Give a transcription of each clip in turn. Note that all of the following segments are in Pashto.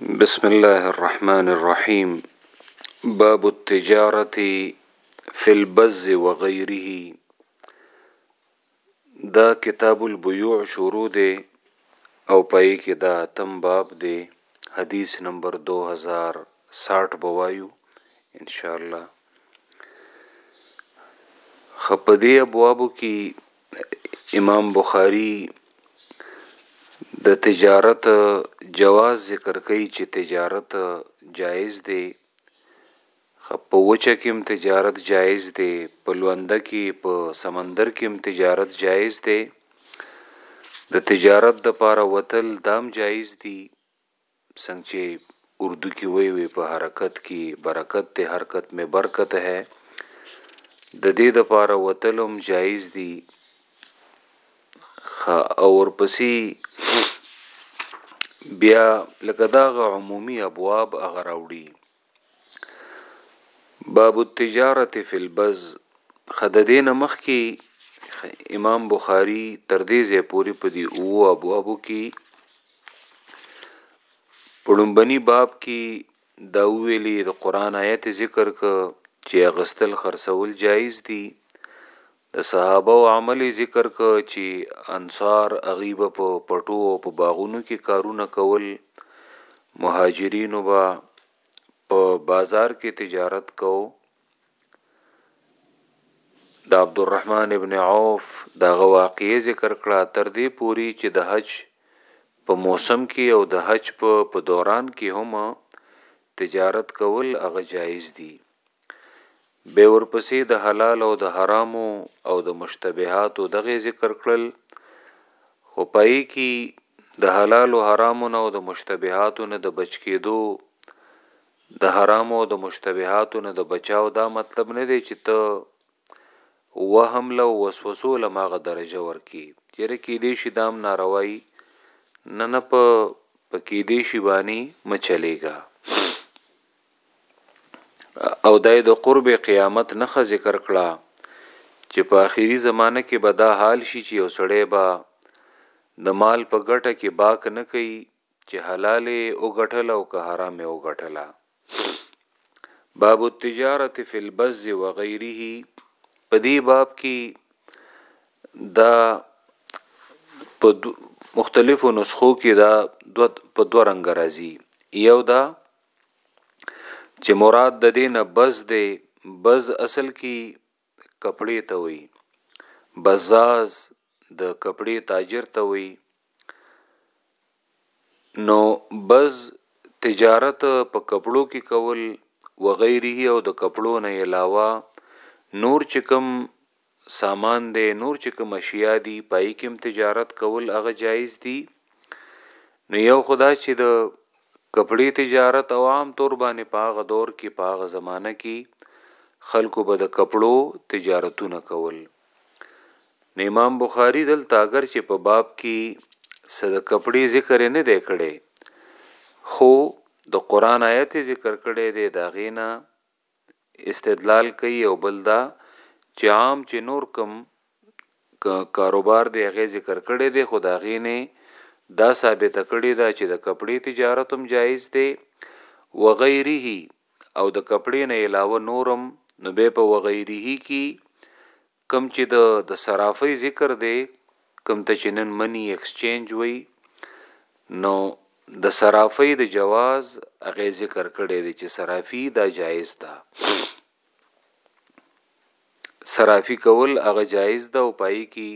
بسم الله الرحمن الرحيم باب التجارة في البز وغيره دا کتاب البيوع شروع دی او پای کې دا تم باب دی حدیث نمبر 2060 بوایو ان شاء الله خپدی ابوابو کې امام بخاری د تجارت جواز ذکر کوي چې تجارت جایز دی په وچه کې هم تجارت جایز دی په لونده کې په سمندر کې هم تجارت جایز دی د تجارت د پاره وتل دام جایز دی څنګ چه اردو کی وی وی په حرکت کی برکت دی حرکت می برکت هی ددی دپاره وتل هم جایز دی ښه او ورپسی بیا لکه داغه عمومی ابواب هغه راوړی. باب التجارت فی البز خد دین مخکی امام بخاری تر دې ځای پوری په دی او ابوابو کې پړمبني باب کې دا ویلي د قران آیت ذکر ک چې غستل خرڅول جایز دي د صحابه وو عمل یې ذکر کړ چي انصار هغوی به په پټو او په باغونو کي کارونه کول مهاجرینو به په بازار کي تجارت کو د عبدالرحمن ابن عوف دغه واقعې ذکر کړه تر دې پوري چې د حج په موسم کې او د حج په دوران کې هم تجارت کول هغه جایز دي بیا ورپسې د حلال او د حرامو او د مشتبهاتو دغه ذکر کړل خو پای کې د حلال او حرامو نه او د مشتبهاتو نه د بچ کېدو د حرامو او د مشتبهاتو نه د بچاو دا مطلب نه دی چې ته وهم له وسوسو له ماغه درجه ورکی چیرې کې دې شي دام ناروای نه نه په پکې دې شي باندې مچلېګا او دای د قرب قیامت نخه ذکر کړه چې په آخري زمانه کې به دا حال شي چې یو سړی به د مال په ګټه کې باک نه کوي چې حلال او غټل او که حرام او غټل باب التجارت فی البز و غیره په دې باب کې دا په مختلفو نسخو کې دا دو په دوه رنګ راځي یو دا چې مراد د دین بز دی بز اصل کې کپڑے ته وي بزاز د کپڑے تاجر ته وي نو بز تجارت په کپړو کې کول وغیره او د کپړو نه علاوه نور چې کوم سامان دی نور چې کوم اشیا دي پای کې هم تجارت کول هغه جایز دي نو یو خدا چې د کپړې تجارت او عام طور باندې په هغه دور کې په هغه زمانه کې خلکو به د کپړو تجارتونه کول نو امام بخاری دلته اگر چې په باب کې صد کپړې ذکر نه دی کړي خو د قران آیت ذکر کړي دی دا غینا استدلال کوي او بل دا چې عام چې نور کم کاروبار دی هغه ذکر کړی دی خو دا غینه دا ثابت کړی دا چې د کپړې تجارت هم جایز دی وغیره او د کپړې نه علاوه نورم نو به په وغیره کې کوم چی د د صرافی ذکر دی کوم ته چی نن منی ایکسچینج وی نو د صرافی د جواز هغه ذکر کړی دی چی صرافی دا جایز ده صرافی کول هغه جایز ده او پای کی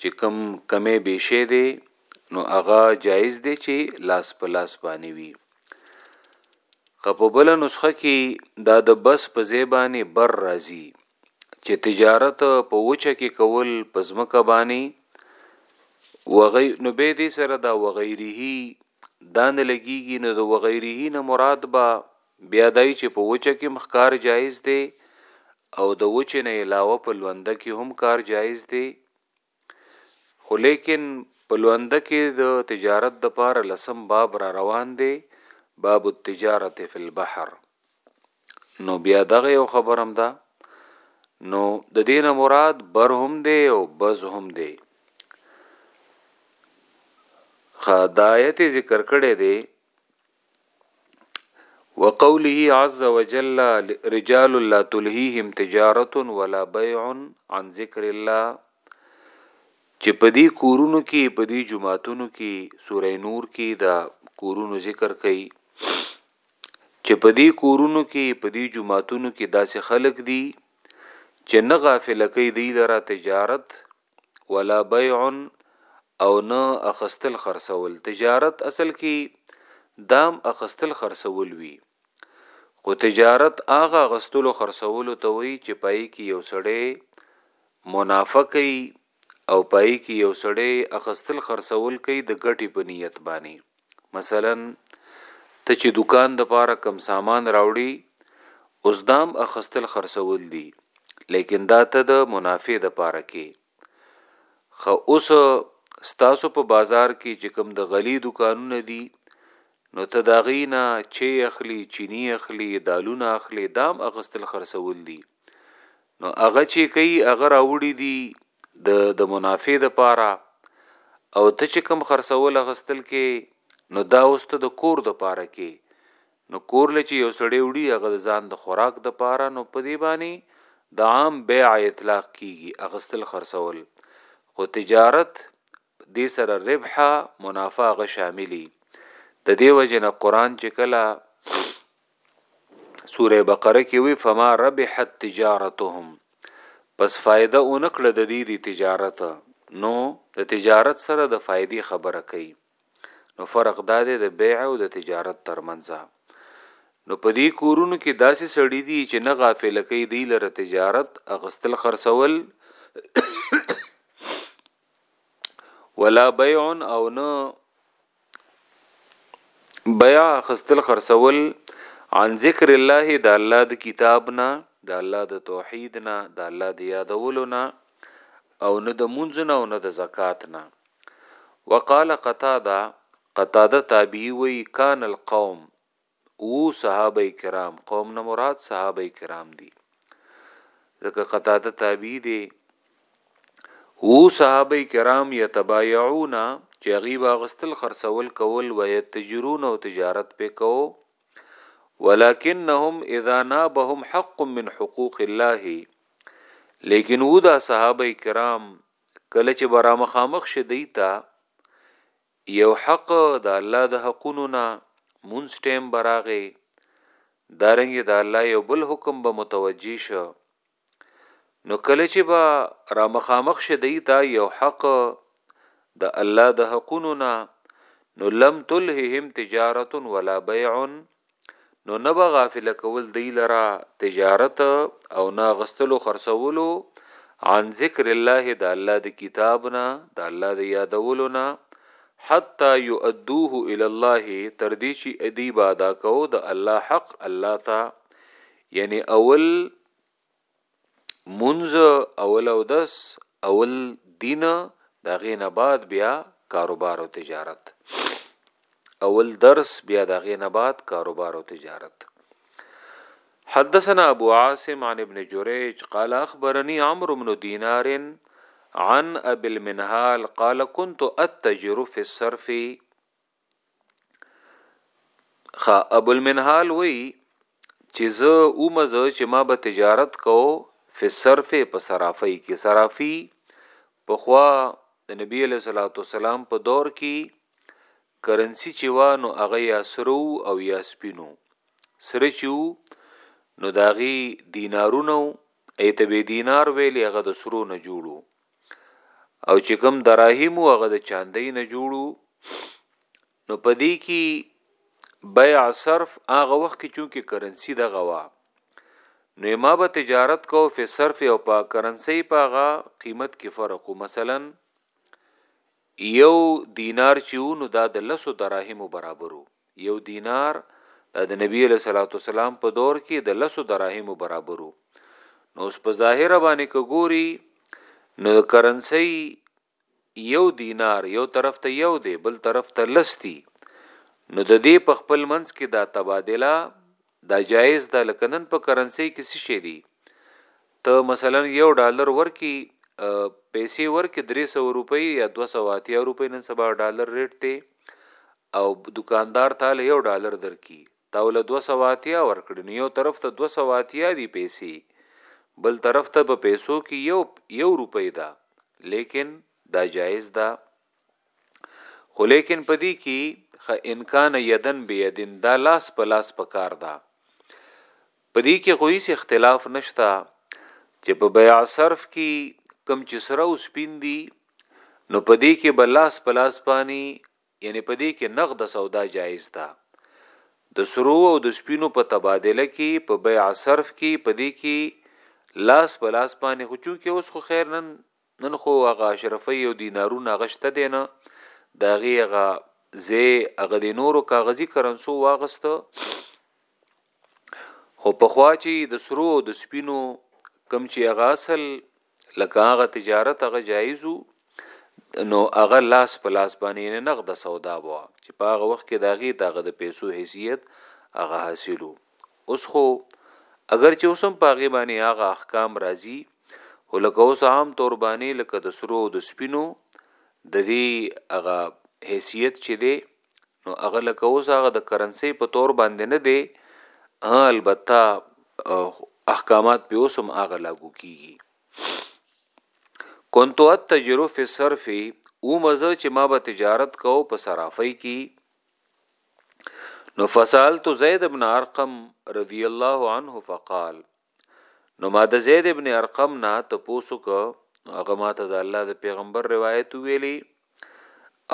چې کم کمې بشه دی نو هغه جایز دی چې لاس په لاس باندې وي خپبل نسخه کې دا د بس په زیبانی بر راځي چې تجارت په وچه کې کول په ځمکه باندې وغی نو به دې سره دا وغیره دان لګیږي نو د وغیره نه مراد با بیا دای چې په وچه کې مخکار جایز دی او د وچه نه علاوه په لوند کې هم کار جایز دی خو لیکن په لونده کې د تجارت د پاره لسم باب را روان دی باب التجارت فی البحر نو بیا دغه یو خبرم ده نو د دین مراد بر هم دی او بز هم دی خدایت ذکر کړی دی وقوله عز وجل رجال لا تلهيهم تجارت ولا بيع عن ذکر الله چې په دې کورونو کې په دې جمعاتونو کې سوره نور کې دا کورونو ذکر کړي چې په دې کورونو کې په دې جمعاتونو کې داسې خلک دي چې نه غافل کوي دی لره تجارت ولا بيع او نه اخستل خرڅول تجارت اصل کې دام اخستل خرڅول وي خو تجارت هغه غستلو خرڅولو ته وي چې پای کې یو سړی منافع کوي او پای کې یو سړی اخستل خرڅول کوي د ګټې په نیت باندې مثلا ته چې دکان د پاره کم سامان راوړي اوس دام اخستل خرڅول دي لیکن دا ته د منافع د پاره کې خو اوس ستاسو په بازار کې چې کم د غلی دکانونه دي نو ته دا غینا چې اخلي چینی اخلي دالونه اخلي دام اخستل خرڅول دي نو هغه چې کوي هغه راوړي دي د د منافع د پاره او ته چې کم خرڅول غستل کې نو دا اوست د کور د پاره کې نو کور لچ یو سړی وړي هغه ځان د خوراک د پاره نو په دی باندې د عام بیع اطلاق کیږي اغستل خرڅول خو تجارت په دې سره ربح، منافع، هغه شاملي. د دې وجې نه قرآن چې کله سوره بقره کې وي فما ربحت تجارتهم پس فائده اونه کړه د دې دی تجارت نو د تجارت سره د فائدې خبره کوي نو فرق دا دی د بیع او د تجارت ترمنځ نو په دې کورونو کې داسې سړی دی چې نه غافل کوي دی لره تجارت اغستل خرڅول ولا بيع او نه بيع خستل خرڅول عن ذکر الله د الله د کتاب نه د الله د توحید نه د الله د یادولو نه او نه د منځ نه او نه د زکات نه وقال قتاده قتاده تابعی وی کان القوم اوو صحابه کرام قوم نه مراد صحابه کرام دي ځکه قتاده تابعی دی وو صحابه کرام یتبایعون چې غیب غستل خرڅول کول و یتجرون او تجارت په کو ولکنهم اذا نابهم حق من حقوق الله لیکن وو دا صحابه کرام کله چې برامخامخ شدیتا یو حق د الله د حقونو نه مونځ ټیم به راغی دارنګه د الله یو بل حکم به متوجه شه نو کله چې به را مخامخ شه دی تا یو حق د الله د حقونو نه نو لم تلههم تجارت ولا بيع نو نه به غافل کول دی لرا تجارت او نه غستلو خرڅولو عن ذکر الله د الله د کتاب نه د الله د یادولو نه حتا یؤدوه الی الله تر دې چې ادی بادا کو د الله حق الله تا یعنی اول منځ اول او دس اول دین دا غینه بعد بیا کاروبار او تجارت اول درس بیا دا غینه بعد کاروبار او تجارت حدثنا ابو عاصم عن ابن جريج قال اخبرني عمرو بن دينار عن ابي المنهال قال كنت اتجر في الصرف خا ابو المنحال وی چې زه اومزه چې ما به تجارت کو فی صرف په صرافی کې صرافی په خوا د نبی علیہ الصلوۃ والسلام په دور کې کرنسی چې وا نو هغه یا سرو او یا سپینو سره چې نو داغي دینارونه ایت به دینار ویلې هغه د سرو نه جوړو او چې کوم دراهم هغه د چاندۍ نه جوړو نو پدې کې بیع صرف هغه وخت کې چونکه کرنسی د غوا نو ما به تجارت کو په صرف او په کرنسی په غا قیمت کې فرق مثلا یو دینار چې ونو دا د لسو دراهمو برابرو یو دینار دا د نبی علیہ الصلوۃ والسلام په دور کې د لسو دراهمو برابرو نو اوس په ظاهر باندې کګوري نو د کرنسی یو دینار یو طرف ته یو دی بل طرف ته لستی نو د دې په خپل منځ کې دا تبادله دا جائز ده لکه نن په کرنسي کې څه شي دي ته مثلا یو ډالر ورکی پیسې ورکی 300 روپۍ یا 280 روپۍ نن سبا ډالر ریټ دی او دکاندار تاله یو ډالر درکې تاول 280 ورکړي نو یو طرف ته 280 دی پیسې بل طرف ته په پیسو کې یو یو روپۍ ده لیکن دا جایز ده خو لیکن په دې کې خ امکان یدن به یدن دا لاس په لاس په کار ده په دې کې خو هیڅ اختلاف نشته چې په بیع صرف کې کم چې سره او سپین دي نو په دې کې به لاس په لاس پانی یعنی په دې کې نقد سودا جایز ده د سرو او د سپینو په تبادله کې په بیع صرف کې په دې کې لاس په لاس باندې خو چونکې اوس خو خیر نن نن خو هغه اشرفۍ او دینارونه هغه شته دی نه د هغې هغه ځای هغه د نورو کاغذي کرنسو واغسته خو پخوا چې د سرو او د سپینو کم چې هغه اصل لکه هغه تجارت هغه جایزو نو هغه لاس په لاس باندې نقد سودا وه چې په هغه وخت کې داغي دغه د پیسو حیثیت هغه حاصلو اوس خو اګر چې اوس هم په هغې باندې هغه احکام راځي خو لکه اوس عام طور باندې لکه د سرو او د سپینو د دې هغه حیثیت چې دی نو هغه لکه اوس هغه د کرنسي په تور باندې نه دی البته احکامات په اوسم هغه لاګو کیږي كنت اتجر في الصرف او مزه چې ما به تجارت کو په صرافي کې نو فسالت زید ابن ارقم رضی الله عنه فقال نو ما د زید ابن ارقم نه ته پوسو ک هغه ماته د الله د پیغمبر روایت ویلی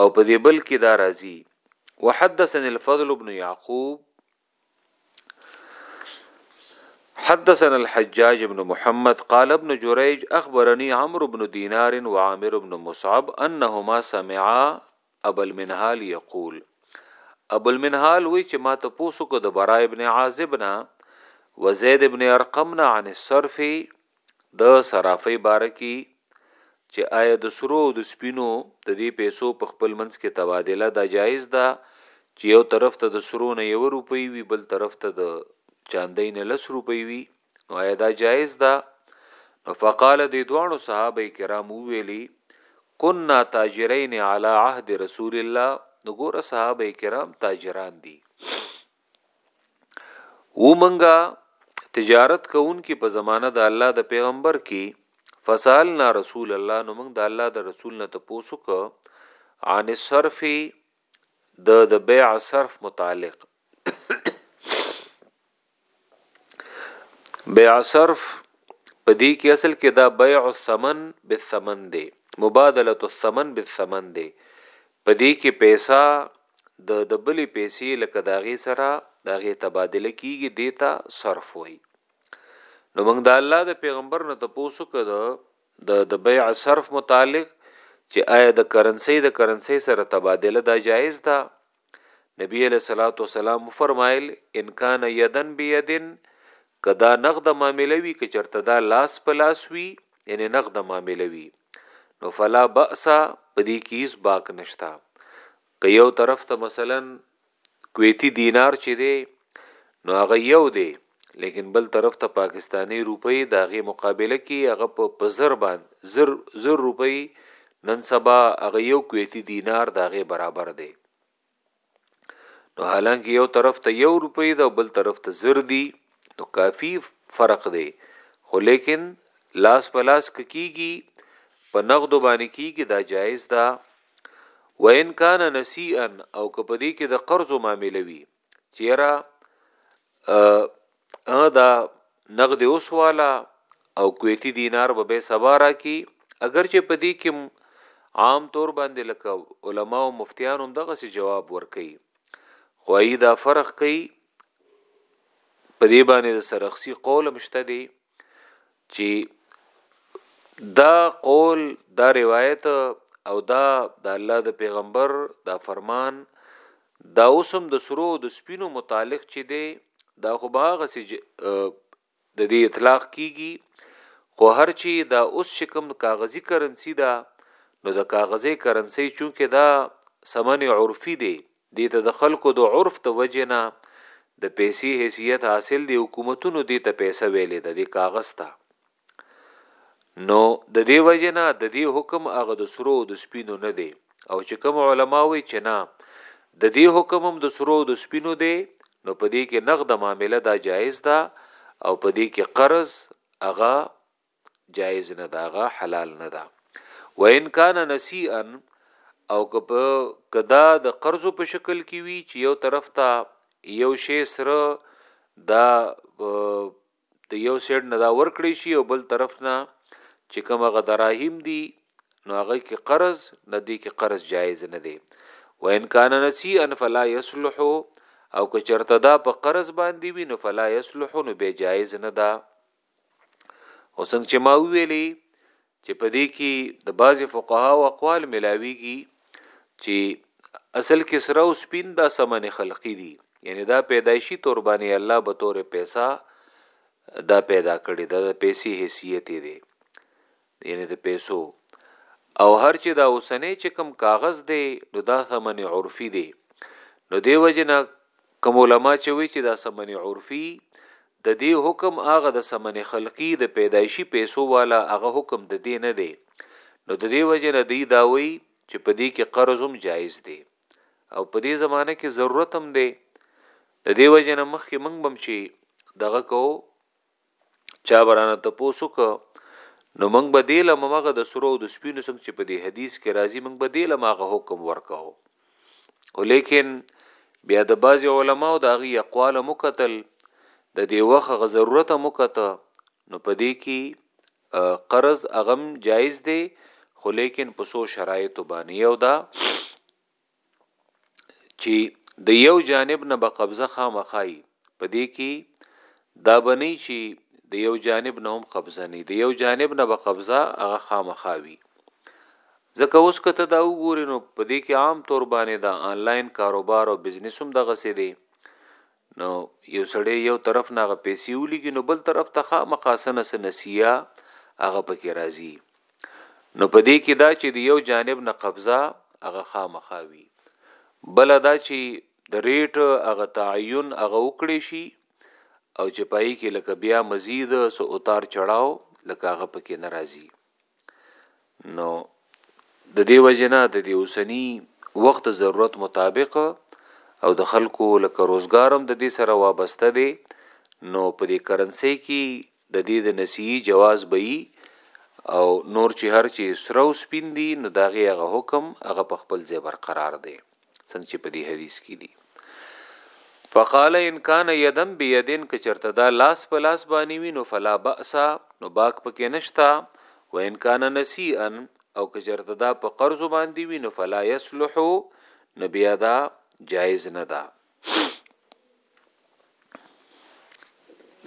او په دې بل کې دا راځي وحدثني الفضل ابن يعقوب حدثنا الحجاج بن محمد قال ابن جريج اخبرني عمرو بن دينار وعامر بن مصعب انهما سمعا ابو المنهال يقول ابو المنهال وی چې ما ته پوسو کو د برا ابن عازب نه و زید ابن ارقم نه عن الصرف د صرافۍ باره کې چې آیا د سرو او د سپینو د دې پیسو په خپل منځ کې تبادله دا جایز ده چې یو طرف ته د سرو نه یو روپۍ وي بل طرف ته د چاندۍ نه لس روپۍ وي نو آیا دا جایز ده نو فقال د دوانو صحابه کرام ویلي كنا تاجرين على عهد رسول الله نو ګوره صحابه کرام تاجران دي ومنګه تجارت کوونکې په زمانه د الله د پیغمبر کې فسالنا رسول الله نو موږ د الله د رسول نه تاسو کو عن صرف د د بيع صرف متعلق بيع صرف په دې کې اصل کې دا بيع الثمن بالثمن دی مبادله الثمن بالثمن دی په دې کې پیسې د د بلې پیسې لکه د هغې سره د هغې تبادله کیږي دیتا صرف وایي نو موږ د الله د پیغمبر نه تاسو کده د د بیع صرف متعلق چې آیا د کرنسي د کرنسي سره تبادله دا جایز ده نبی علیہ الصلوۃ والسلام فرمایل ان کان یدن بیدن که دا نغده معامله وي که چرته دا لاس په لاس وي یعنی نغده معامله وي نو فلا باس په دې کې هیڅ باک نشتا که یو طرف ته مثلا کویتی دینار چې دی نو هغه یو دی لیکن بل طرف ته پاکستانی روپی د هغې مقابله کې هغه په پزر باندې زر زر روپی نن سبا هغه یو کویتی دینار د هغې برابر دی نو حالانکه یو طرف ته یو روپۍ ده او بل طرف ته زر دي نو کافی فرق دی خو لیکن لاس په لاس کیږي په نقد باندې کیږي دا جایز ده وان کان نسیئا او کپدی کې د قرض معاملې وي چیرې ا دا نقد اوس والا او کویتی دینار به به سبا را کی اگر چې په دې کې عام طور باندې لکه علما او مفتیان هم دغه سي جواب ورکي خو ای دا فرق کوي په دې باندې د سرخسي قول مشته دی چې دا قول دا روایت او دا د الله د پیغمبر دا فرمان دا اوسم د سرو د سپینو متعلق چې دی دا خو باغ سي د دې اطلاق کیږي خو هر چی دا اوس شکم کاغذی کرنسی دا نو د کاغذی کرنسی چونکه دا سمن عرفی دی دې ته د خلکو د عرف د وجې نه د پيسې حيثيت حاصل دی، حکومتونو دې ته پيسه ويلې ده، دې کاغذ ته. نو د دې وجې نه د دې حکم هغه د سرو او د سپينو نه دی او چې کوم علماء وي چې نه د دې حکم هم د سرو او د سپينو دی نو په دې کې نغده معامله دا جائز ده او په دې کې قرض هغه جائز نه داغه حلال نه دا وان کان نسیئا او کدا د قرض په شکل کې وی چې یو طرف ته یو شی سره دا د یو سیډ نه دا ورکړی شي او بل طرف نه چې کومه غدراهیم دی نو هغه کې قرض نه دی کې قرض جایز نه دی وان کان نسی ان فلا یصلح او که چرته دا په قرض باندې وي نو فلا یصلح نو به جایز نه ده او څنګه چې ما ویلي چې په دې کې د بعضې فقها او اقوال ملاویږي چې اصل کې سره او سپین دا سمن خلقی دي یعنی دا پیدایشي تور باندې الله به تور پیسا دا پیدا کړي دا د پیسې حیثیت دی یعنی د پیسو او هر چې دا اوسنې چې کم کاغذ دی نو دا ثمن عرفي دی نو دی وجنه کوم علما چې وی چې دا ثمن عرفي د دې حکم هغه د ثمن خلقي د پیدایشي پیسو والا هغه حکم د دې نه دی نو د دې وجنه دی دا وی چې په دې کې قرض هم جایز دی او په دې زمانه کې ضرورت هم دی د دې وجنه مخکې منګ بم چې دغه کو چا به رانه تپوس وکړ، نو موږ به دې له همغه د سرو او د سپینو څنګه چې په دې حدیث کې راځي موږ به دې له همغه حکم ورکاو خو لیکن بیا د بعضې علماو د هغې اقوال هم وکتل د دې وخت هغه ضرورت هم وکته نو په دې کې قرض هغه هم جایز دی خو لیکن په څو شرایطو باندې یو دا چی د یو جانب نه به قبضه خامخا یی په دی کی دا به نه چی د یو جانب نه هم قبضه نه د یو جانب نه به قبضه هغه خامخا وی ځکه اوس کته دا وګورینو په دی کی عام طور باندې دا انلاین کاروبار او بزنس هم دغه سه دی نو یو سړی یو طرف نه هغه پیسې ولیږي نو بل طرف ته خامخا څه نه څه نسیه هغه پکې راځي نو په دې کې دا چې د یو جانب نه قبضه هغه خامخا وي بل دا چې د ریټ هغه تعین هغه وکړي شي او چې پای کې لکه بیا مزید سو اتار چړاو لکه هغه پکې ناراضي نو د دې وجنه د دې اوسنی وخت ضرورت مطابق او د خلکو لکه روزګارم د دې سره وابسته دی نو په دې کرنسي کې د دې د نسیي جواز به او نور چې هر چې سره او سپین دي نو داغه هغه حکم هغه په خپل ځای برقرار دی څنګه چې په دې حدیث کې دي فقال ان کان یدم بیدن ک چرته دا لاس په لاس باندې وینو فلا باسا نو باک پکې نشتا و ان کان نسیئا او ک چرته دا په قرض باندې وینو فلا یصلح نبی ادا جایز نه ده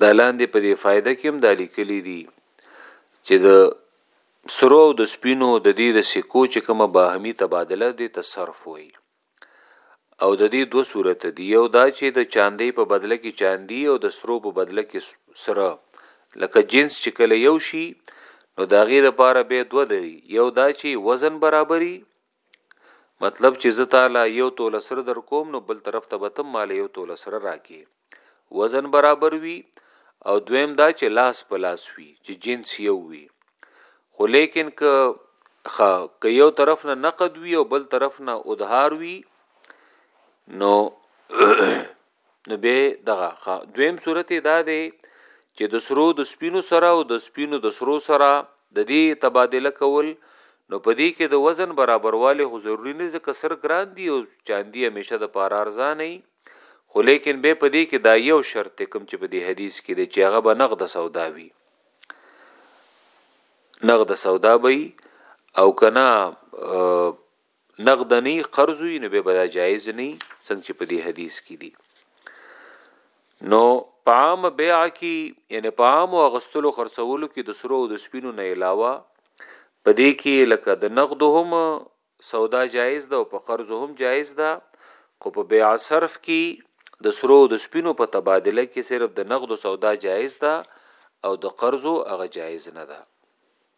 دا لاندې په دې فائدہ کې هم دالی کلی دي چې د سرو او د سپینو د دې د سکو چې کومه باهمي تبادله دي تصرف وي او د دې دوه صورت دي یو دا چې د چاندې په بدله کې چاندي او د سرو په بدله کې سره لکه جنس چې کله یو شي نو داغه د پاره به دوه دی یو دا چې وزن برابرۍ مطلب چې زه تعالی یو توله سره در کوم نو بل طرف ته به تم مال یو توله سره راکې وزن برابر وي او دویم دا چې لاس په لاس وي چې جنس یو وي خو لیکن که خا که یو طرف نه نقد وي او بل طرف نه ادهار وي نو نو به دغه خا دویم صورت دا دی چې د سرو د سپینو سره او د سپینو د سرو سره د دې تبادله کول نو په دې کې د وزن برابرواله خو ضروری نه ځکه سر ګران دی او چاندی همیشه د پار ارزان نه خو لیکن به په دې کې دا یو شرط کوم چې په دې حدیث کې دی چې هغه به نقد سودا وي نقد سودا به او کنا نغدنی قرض وي نو به بدا جایز نه څنګه چې په دې حدیث کې دي نو پام بیع کې یعنی پام او غستلو خرڅولو کې د سرو او د سپینو نه علاوه په دې کې لکه د نقد هم سودا جایز ده او په قرض هم جایز ده خو په بیع صرف کې د سرو او د سپینو په تبادله کې صرف د نقد سودا جایز ده او د قرضو هغه جایز نه ده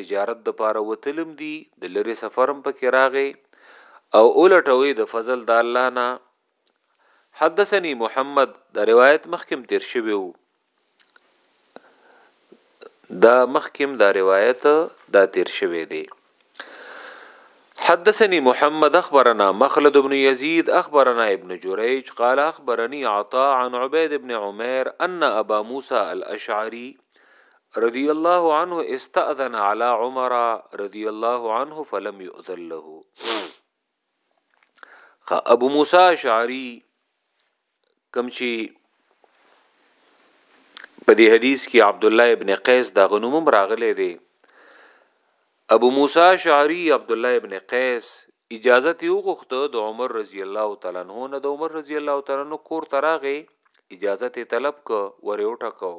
تجارت د پاره وتلم دي د لری سفرم پکې راغې او اولټوي د فضل د الله نه حدثني محمد د روایت مخکم تیر شوی وو دا مخکم دا روایت دا تیر شوی دی حدثني محمد اخبرنا مخلد بن يزيد اخبرنا ابن جريج قال اخبرني عطاء عن عبيد بن عمير ان ابا موسى الاشعري رضی الله عنه استأذن على عمر رضی الله عنه فلم يؤذن له خ ابو موسی اشعری کم چی په دې حدیث کې عبد الله ابن قیس دا غنوم راغله دی ابو موسی شعری عبد الله ابن قیس اجازه تی وغوښته د عمر رضی الله تعالی عنہ نه د عمر رضی الله تعالی عنہ کور تراغه اجازه تی طلب ک وریوټه کو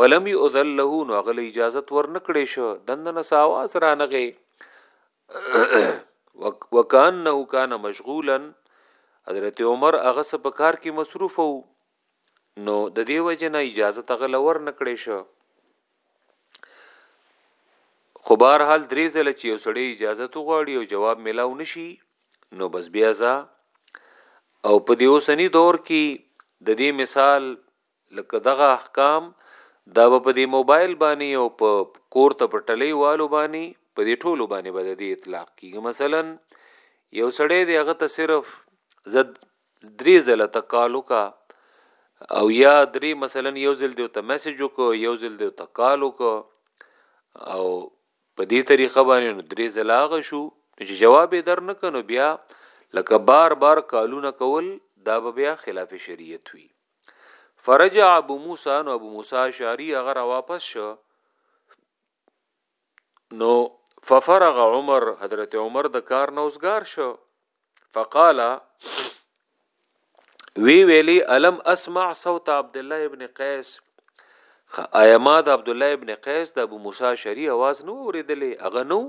فلم یؤذل له نو غل اجازه ورنکړې شو دندنه ساواز رانغه وکانه کان مشغولا حضرت عمر هغه سپکار کې مصروف وو نو د دې وجه نه اجازه تغله ور نکړې شو خو بهر حال درې ځله چې یو سړی اجازه تو غواړي او جواب ملاو نشي نو بس بیا ځا او په دې اوسنی دور کې د دې مثال لکه دغه احکام دا په دې موبایل باندې او په کور ته په ټلې والو باندې په دې ټولو باندې به د دې اطلاق کیږي مثلا یو سړی دی هغه ته صرف زد درې ځله ته کال وکا او یا درې مثلا یو ځل دی ته میسج وکړو یو ځل دی ته کال وکړو او په دې طریقه باندې نو درې ځله هغه شو چې جواب یې در نه کنو بیا لکه بار بار کالونه کول دا به بیا خلاف شریعت وي فرجع ابو موسی نو ابو موسی شاری هغه را واپس شو نو ففرغ عمر حضرت عمر د کار نوزګار شو فقال وی ویلی الم اسمع صوت عبد الله ابن قیس ایما د عبد الله ابن قیس د ابو موسی شری आवाज نو اوریدلې اغه نو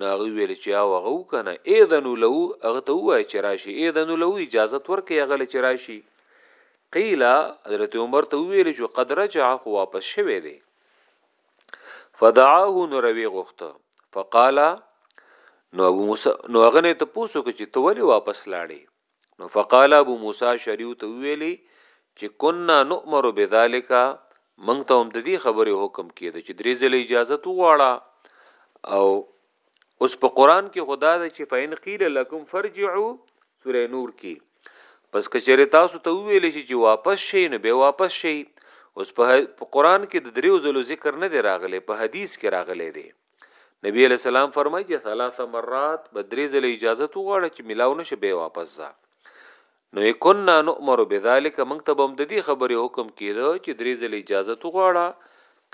نو هغوی ویل چې او هغه وو کنه اذنو له هغه ته وای چې راشي اذنو له اجازه ورکړي هغه له چې راشي قیل حضرت عمر ته ویل چې قد رجع خو واپس شوه دی فدعاه نو روي غوښته فقال نو ابو موسی نو هغه نه ته پوسو چې ته ولی واپس لاړې نو فقال ابو موسی شریو ته ویلی چې كنا نؤمر بذلك مونږ ته هم د دې خبرې حکم کېده چې درې ځله اجازه تو غواړه او اوس په قران کې خدا د چې فین قیل لکم فرجعوا سوره نور کې پس کچره تاسو ته ویل شي چې واپس شي نو به واپس شي اوس په قران کې د دریو ځلو ذکر نه دی راغلی په حدیث کې راغلی دی نبی علیہ السلام فرمایي چې ثلاثه مرات به درې ځله اجازه تو غواړي چې ملاو نشه به واپس ځه نو کنا نؤمر بذلک موږ ته هم د دې خبرې حکم کیدو چې درې ځله اجازه تو غواړه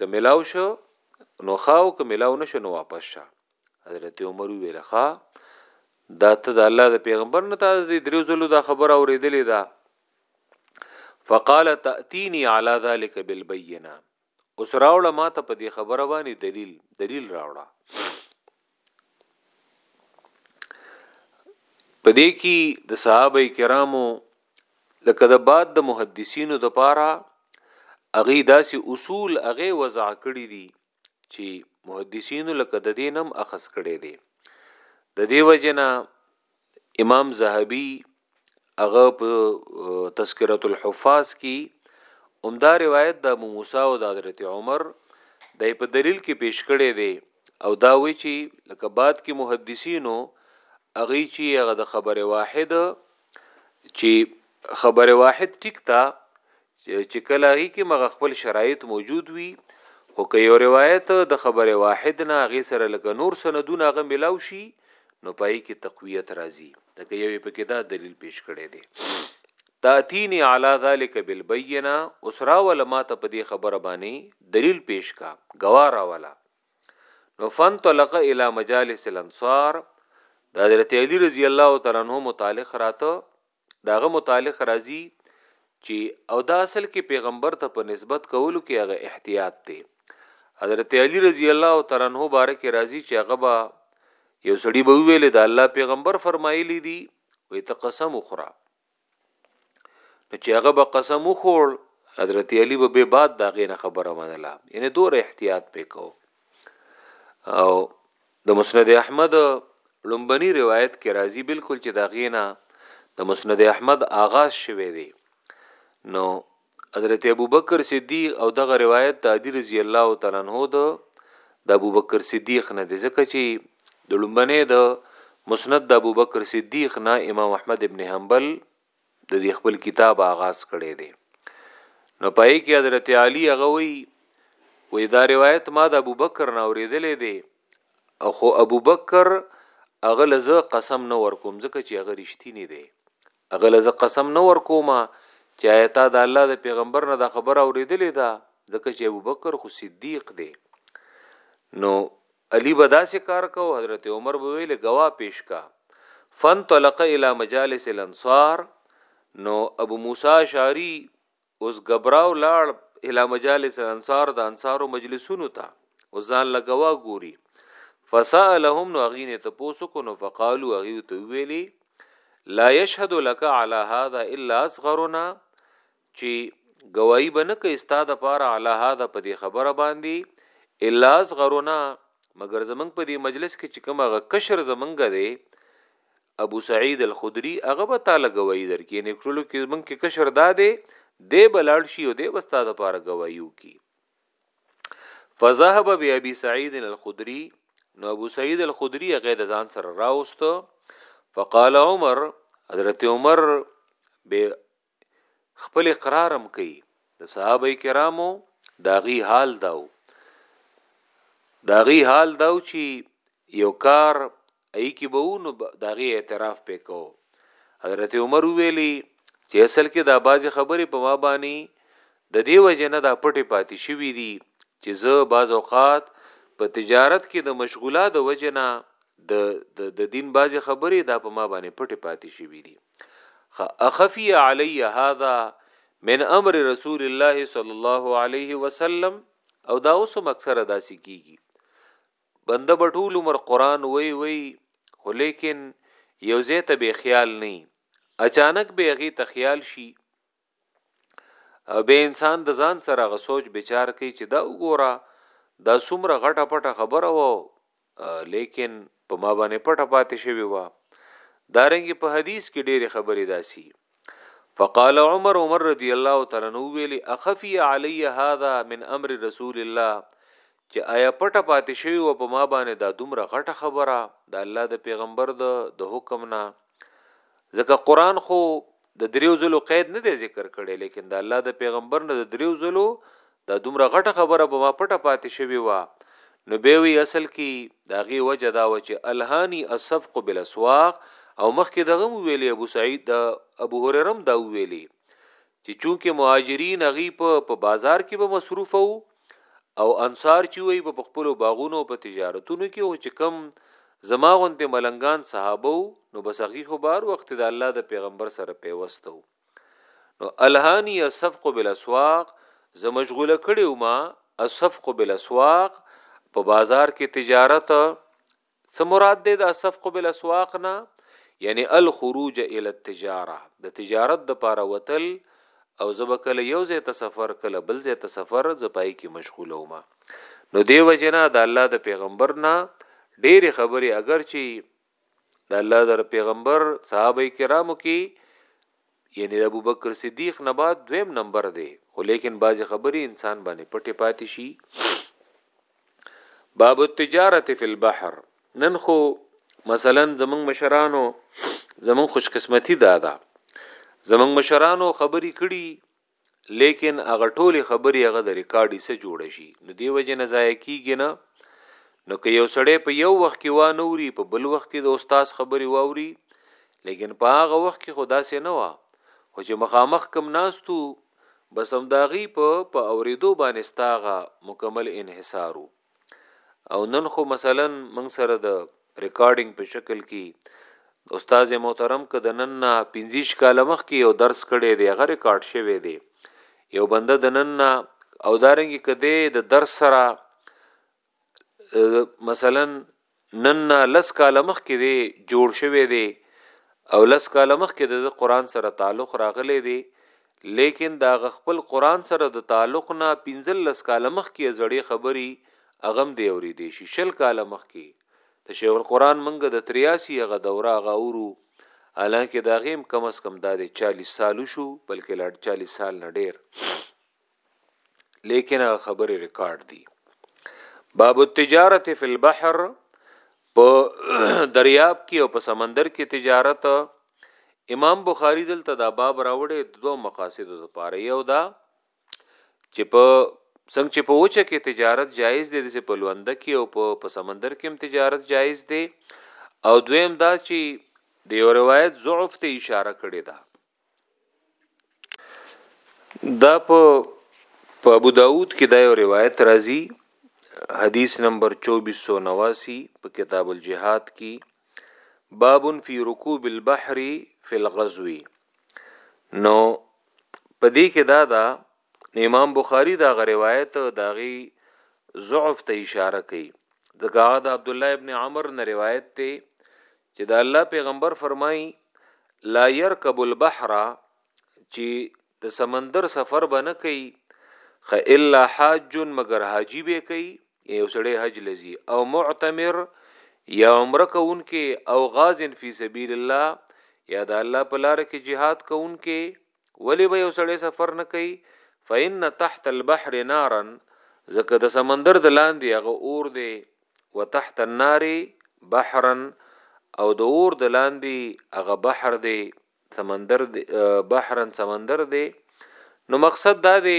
که ملاو شو نو خاو که ملاو نشه نو واپس شه حضرت عمر ویل ښا دا ته د الله د پیغمبر نه ته د درې ځلو دا خبره اوریدلې ده فقال تاتيني على ذلك بالبينه اوس راوړه ماته په دې خبره باندې دلیل دلیل راوړه په دې کې د صحابه کرامو لکه د بعد د محدثینو د پاره اغه داسې اصول اغه وضع کړی دي چې محدثینو لکه د دینم اخس کړي دي د دې وجنه امام زهبي هغه په تذکرة الحفاظ کې عمدہ روایت د ابو موسی او د حضرت عمر د په دلیل کې پیش کړي دي او دا وی چې لکه بعد کې محدثینو اغي چې هغه د خبره واحده چې خبر واحد ټیک تا چې کله هی کې مغه خپل شرایط موجود وي خو که یو روایت د خبر واحد نه غي سره لکه نور سندونه غ ملاو شي نو پای کې تقویت راځي لکه یو په کې دا دلیل پیش کړی دی تاتینی علی ذلک بالبینه اسرا ول ما ته په دې خبره باندې دلیل پیش کا گوارا ولا نو فن طلق الی مجالس الانصار د حضرت علی رضی الله تعالی عنہ متعلق راته د هغه متعلق راځي چې او دا اصل کې پیغمبر ته په نسبت کولو کې هغه احتیاط دی حضرت علی رضی الله تعالی عنہ بارک راضی چې هغه با یو سړی به ویل د الله پیغمبر فرمایلی دی وې ته قسم وخوره نو چې هغه به قسم وخور حضرت علی به به بعد دا غینه خبره منله یعنی دور احتیاط پکاو او د مسند احمد ړومبنی روایت کې راځي بالکل چې دا غینا د مسند احمد آغاز شوه دی نو حضرت ابوبکر صدیق او دغه روایت د عدی رضی الله تعالی عنہ د د ابوبکر صدیق نه دی ځکه چې د ړومبنه د مسند د ابوبکر صدیق نه امام احمد ابن حنبل د دې خپل کتاب آغاز کړي دي نو پای کې حضرت علی هغه وی وې دا روایت ما د ابوبکر نه اوریدلې دي او خو ابوبکر هغه لزه قسم نه ورکوم ځکه چې هغه رښتینی دی هغه لزه قسم نه ورکوم چې آیتا د الله د پیغمبر نه د خبره اوریدلې ده ځکه چې ابوبکر خو صدیق دی نو علی به داسې کار کاوه، حضرت عمر به ویل، ګواه پېش کا. فانطلق الی مجالس الانصار، نو ابو موسی اشعري اوس ګبرا او لاړ الی مجالس الانصار د انصارو مجلسونو ته او ځان له ګواه ګوري. فسألهم نو هغوی نه تپوس وکړو نو فقالو هغوی ورته وویلي لا یشهد لک علی هذا الا اصغرنا چي ګواهي به نه کوي ستا د پاره علی هذا په دې خبره باندي الا اصغرنا مګر زمنګ په دې مجلس کې چې کوم هغه کشر زمنګ دی ابو سعید الخدری هغه به تعالی گواہی درکې یعنی ټولو کې زمنګ کې کشر دا دی دی بلال شي او دی وستا د پاره گواہیو کی فذهب بابي سعید الخدری نو ابو سعید الخدری هغه د ځان سره راوست فقال عمر حضرت عمر به خپل اقرار هم کوي د صحابه کرامو داغي حال داو داغي حال داو چې یو کار ای کې به نو داغي اعتراف پې کو حضرت عمر ویلي چې اصل کې دا بازي خبرې په ما باندې د دیو جن دا پټې پاتې شوې دي چې زه باز اوقات په تجارت کې د مشغولا د وجنا د د دین بازي خبرې دا په ما باندې پټې پاتې شوې دي اخفي علی هذا من امر رسول الله صلی الله علیه وسلم او دا اوس هم اکثره داسې کیږي بنده بټول عمر قران وی وی خو لیکن یو زه ته به خیال نه اچانک به غي ته خیال شي او به انسان د ځان سره غ سوچ بچار کوي چې دا وګوره دا څومره غټه پټه خبره و لیکن په ما باندې پټه پاتې شوی و دارنګ په حدیث کې ډېری خبرې داسي فقال عمر عمر رضی الله تعالی عنہ ویلي اخفي علی هذا من امر رسول الله چې آیا پټه پاتې شوی و په ما باندې دا دومره غټه خبره د الله د پیغمبر د د حکم نه ځکه قران خو د دریو زلو قید نه دی ذکر کړي لیکن د الله د پیغمبر نه د دریو زلو دا دومره غټه خبره به ما پټه پاتې شوی و نو به وی اصل کې داغي وجه دا و چې الهانی السفق بالاسواق او مخکې دغه ویلی ابو سعید د ابو هريره دا ویلی چې چونکه مهاجرین هغوی په په بازار کې به مصروف وو او انصار چې وي په خپلو باغونو په تجارتونو کې او چې کم زما غونته ملنګان صحابه نو بس هغوی خو بار وخت د الله د پیغمبر سره پیوستو نو الهانی الصفق بالاسواق زه مشغوله کړی ما الصفق بالاسواق په بازار کې تجارت څه مراد دی د السفق بالاسواق نه؟ یعنې الخروج الی التجاره د تجارت د پاره وتل او زه به کله یو ځای ته سفر کله بل ځای ته سفر زه پای کې مشغوله وم نو دی وجنه د الله د پیغمبر نه ډېری خبرې اگر چې د الله د پیغمبر صحابه کرامو کې یعنی د ابوبکر صدیق نه بعد دویم نمبر دی خو لیکن بعضی خبری انسان باندې پټه پاتې شي باب التجارت فی البحر نن خو مثلا زمنګ مشرانو زمنګ خوش قسمتی دادا زمنګ مشرانو خبرې کړي ليکن هغه ټولې خبرې هغه د ريکارډي څه جوړه شي نو دې وجه نه ضايع کيږي نه نو که یو سړی په یو وخت کې وانه وري په بل وخت کې د استاد خبرې واوري لیکن په هغه وخت کې خدا سه نه وا خو چې مخامخ کم ناستو بس هم داغي په په اوریدو باندې ستاغه مکمل انحصارو او نن خو مثلا موږ سره د ریکارډینګ په شکل کې استاد محترم که د نن نه 15 کال مخکې یو درس کړی دی هغه ریکارډ شوی دی یو بنده د نن نه او دارنګ کده د درس سره مثلا نن نه لس کاله مخکې دی جوړ شوی دی او لس کاله مخکې د قرآن سره تعلق راغلی دی لیکن دا غ خپل قرآن سره د تعلق نه پنځل لس کاله مخکې زړې خبري اغم دی اوري دی شي شل کاله مخکې د شیخ القرآن منګه د 83 غ دوره غ اورو حالانکه دا غیم کم اس کم دا د 40 سالو شو بلکې لاړ 40 سال نه ډیر لیکن هغه خبره ریکارډ دي باب التجارت فی البحر په دریاب کې او په سمندر کې تجارت امام بخاری دلته دا باب راوړې دوه مقاصد د پاره یو دا چې په څنګه چې په وچه کې تجارت جایز دی د په لوند کې او په په سمندر کې هم تجارت جایز دی او دویم دا چې د یو روایت ضعف ته اشاره کړې ده دا په په ابو داود کې دا یو روایت راځي حدیث نمبر 2489 په کتاب الجهاد کې باب فی رکوب البحر فی الغزو نو په دې کې دا دا امام بخاری دا غ روایت داغي ضعف ته اشاره کوي دغه د عبد الله ابن عمر نه روایت ته چې د الله پیغمبر فرمایي، لا یرکب البحر چې د سمندر سفر به نه کوي خ الا حاج مگر حاجی به کوي یو سړی حج لذي او معتمر یا عمره کوونکې او غازن فی سبیل الله یا د الله په لار کې jihad کوونکې ولی به یو سړی سفر نه کوي فإن تحت البحر نارا زکه د سمندر د لاندې هغه اور دی وتحت النار بحرا او د اور د لاندې هغه بحر دی سمندر دی بحرا سمندر دی نو مقصد دا دی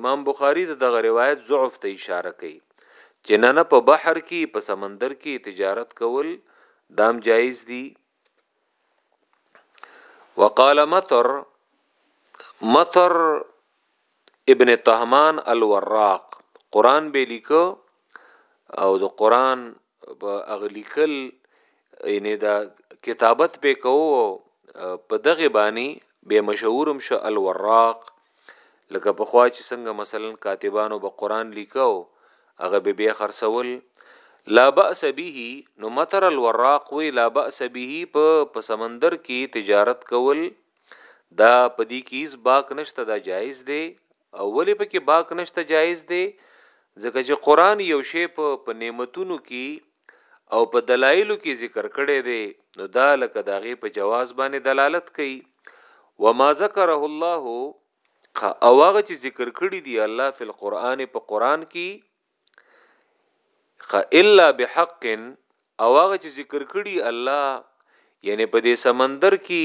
امام بخاری د دغه روایت ضعف ته اشاره کوي چې نه نه په بحر کې په سمندر کې تجارت کول دام جایز دي وقال مطر مطر ابن تهمان الوراق قران به لیکو او د قران په اغلیکل یعنی دا کتابت به کوو په دغه باندې به مشهورم شو الوراق لکه په خوا چې څنګه مثلا کاتبانو به قران لیکاو هغه به بیا خرڅول لا باس به نو متر الوراق وی لا باس به په په سمندر کې تجارت کول دا پدی کې هیڅ باک نشته دا جایز دی او ولی په کې باک نشته جایز دی ځکه چې قران یو شی په نعمتونو کې او په دلایلو کې ذکر کړي دي نو دا لکه داغه په جواز باندې دلالت کوي وما ذکره الله او هغه چې ذکر کړي دي الله فی القرآن په قران کې الا بحق او هغه چې ذکر کړي الله یعنی په دې سمندر کې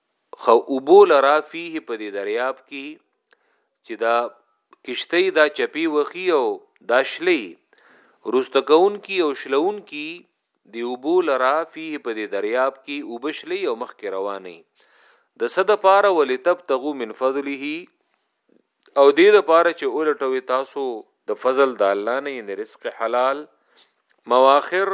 خو اوبو لرا فيه په دې درياب کي چي دا کشتۍ دا چپې وخي او دا شلي روسته کوونکي او شلوونکي دي اوبو لرا فيه په دې درياب کي اوبه شلي او مخکي رواني د څه د پاره ولتبتغو من فضله او دې د پاره چې ولټوي تاسو د فضل د الله نه یې رزق حلال مواخر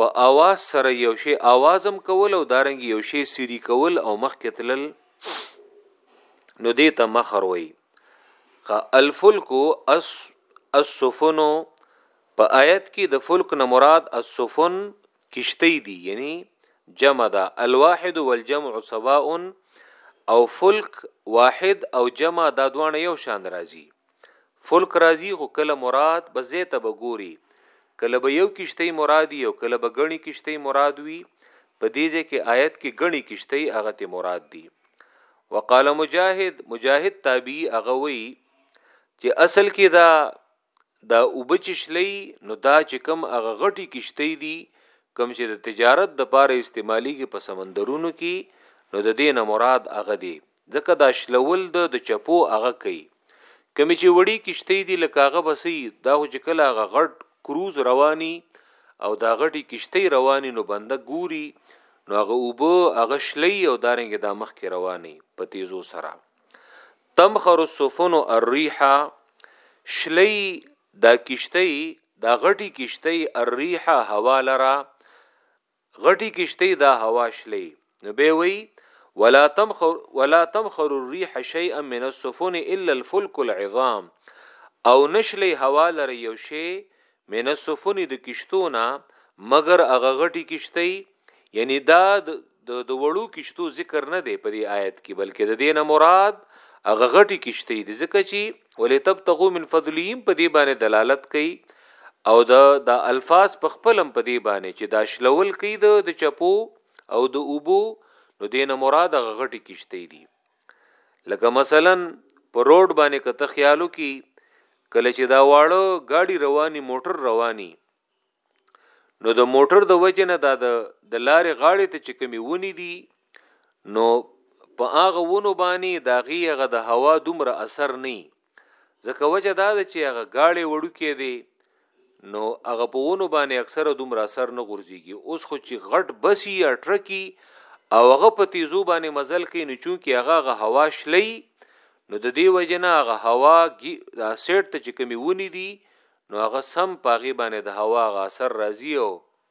په اواز سره یو شی اوازم کول او دارنګ یو شی سری کول او مخ کې تلل نو دې ته مخر وای خ الفلک اس السفن په آیت کې د فلک نه مراد السفن کشتی دی یعنی جمع دا الواحد والجمع سواء او فلک واحد او جمع دا دوانه یو شان راځي فلک راځي خو کله مراد به زه ته به ګوري کله به یو کشته مراد یو کله به غني کشته مراد وي په دې ځای کې آیت کې غني کشته هغه ته مراد دي وقال مجاهد مجاهد تابعی هغه وی چې اصل کې دا دا وبچشلې نو دا چې کم هغه غټي کشته دي کم چې د تجارت د پاره استعمالي کې په سمندرونو کې نو د دینه مراد هغه دی ځکه دا شلول د چپو هغه کوي کوم چې وړي کشته دي لکه هغه بسي دا خو چې کله هغه غټ کروز رواني او دا غټي کشته رواني نو بنده ګوري نو هغه اوبه هغه شلي او دارنګ دا مخ کې رواني په تیزو سره تمخر السفن الريح شلي دا کشته دا غټي کشته الريح هوا لرا غټي کشتۍ دا هوا شلي نو بیا وایي ولا تمخر ولا تمخر الريح شيئا من السفن الا الفلك العظام او نشلي هوا لري یو شی من السفن د کشتونه مگر هغه غټي کشتۍ یعنی دا د د وړو کشتو ذکر نه دی په دې آیت کې بلکې د دینه مراد هغه غټي کشتۍ دي ځکه چې ولې تبتغو من فضلهم په دې باندې دلالت کوي او دا دا الفاظ په خپلم په دی باندې چې دا شلول کوي د د چپو او د اوبو نو دینه مراد غټي کشته دي لکه مثلا په روډ باندې کته خیالو کې کله چې دا واړو گاډي رواني موټر رواني نو د موټر د وجه نه دا د لارې غاړې ته چې کمی ونی دي نو په هغه ونو باندې دا غیغه د هوا دومره اثر نه ځکه وجه دا ده چې هغه گاړې وړو کې دی نو هغه په ونو باندې اکثره دومره اثر نه غورځيږي اوس خو چې غټ بسی یا ټرکی او هغه په تیزو باندې مزل کوي نو چونکی هغه هغه هوا شلی نو د دې وجنه هغه هوا د اسیټ ته چې کمی ونی دي نو هغه سم پاغي باندې د هوا غا اثر راځي او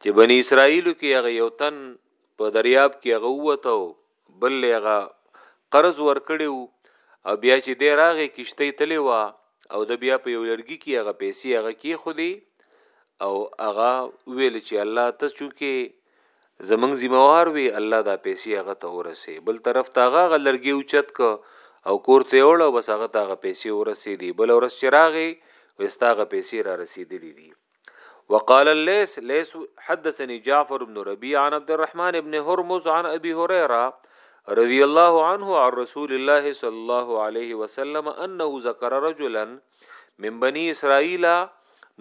چې بنی اسرائیل کې هغه یو تن په دریاب کې هغه وته بل هغه قرض ورکړي او بیا چې دی راغې کشته تلې وا او د بیا په یو لرګي کې هغه پیسې هغه کې خودي او هغه ویل چې الله ته چونکه زمنګ ذمہوار وي الله دا پیسې هغه ته ورسه بل طرف ته هغه لرګي اوچت ک او کور ته وړ بس هغه ته هغه پیسې ورسې دي بل ورس چراغي وستاغه پیسې را رسیدلې دي وقال الليث ليث حدثني جعفر بن ربيع عن عبد الرحمن بن هرمز عن ابي هريره رضي الله عنه عن رسول الله صلى الله عليه وسلم انه ذكر رجلا من بني اسرائيل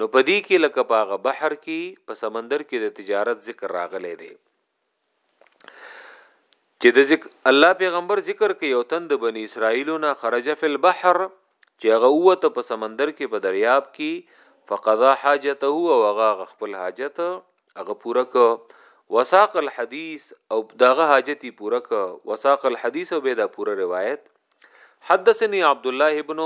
نو پدی کې لکه پاغه بحر کې په سمندر کې د تجارت ذکر راغلی دی چې د ذکر الله پیغمبر ذکر کوي او تند بنی اسرائیلونه خرج فی البحر چې هغه وته په سمندر کې په دریاب کې فقضا حاجته او هغه خپل حاجت هغه پوره ک وساق الحديث او داغه حاجت پوره ک وساق الحديث او به دا پوره روایت حدثني عبد الله ابن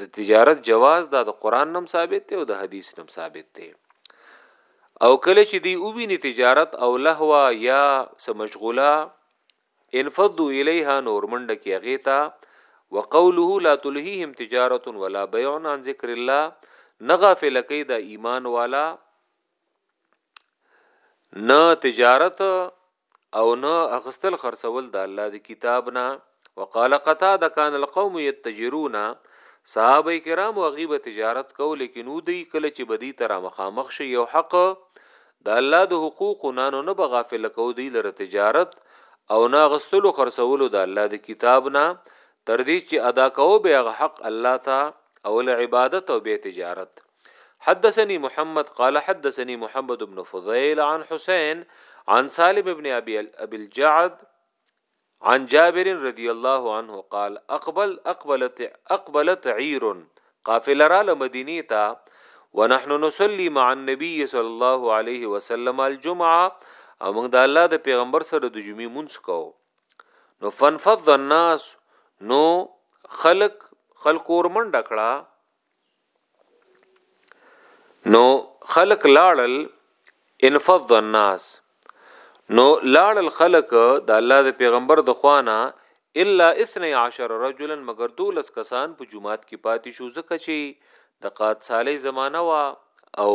د تجارت جواز دا د قران نم ثابت دی او د حدیث نم ثابت دی او کله چې دی او ویني تجارت او لهوا یا سمشغوله انفضوا الیها نور منډه کې هغه تا وقوله لا تلهیهم تجارت ولا بيع عن ذکر الله نغافل کید ایمان والا نه تجارت او نه اخستل خرڅول د الله د کتاب نه وقال قتاده كان القوم يتجرون صحابه کرام او غیبه تجارت کو لیکن ودی کله چې بدی تر مخامخ شي یو حق د الله د حقوق نه نه بغافل کو دی لره تجارت او نه غستلو خرڅولو د الله د کتاب نه تر دې چې ادا کوو به حق الله ته او عبادت او به تجارت حدثني محمد قال حدثني محمد بن فضيل عن حسين عن سالم بن ابي ابي الجعد عن جابر رضي الله عنه قال اقبل اقبلت اقبلت عير قافله را لمدينه تا ونحن نصلي مع النبي صلى الله عليه وسلم الجمعه او موږ د الله د پیغمبر سره د جمعې مونږ کوو نو فنفض الناس نو خلق خلق اور منډه کړه نو خلق لاړل انفض الناس نو لاړل خلق د الله د پیغمبر د خوانه الا 12 رجلا مگر دولس کسان په جمعات کې پاتې شو ځکه چې د قات صالح زمانہ وا او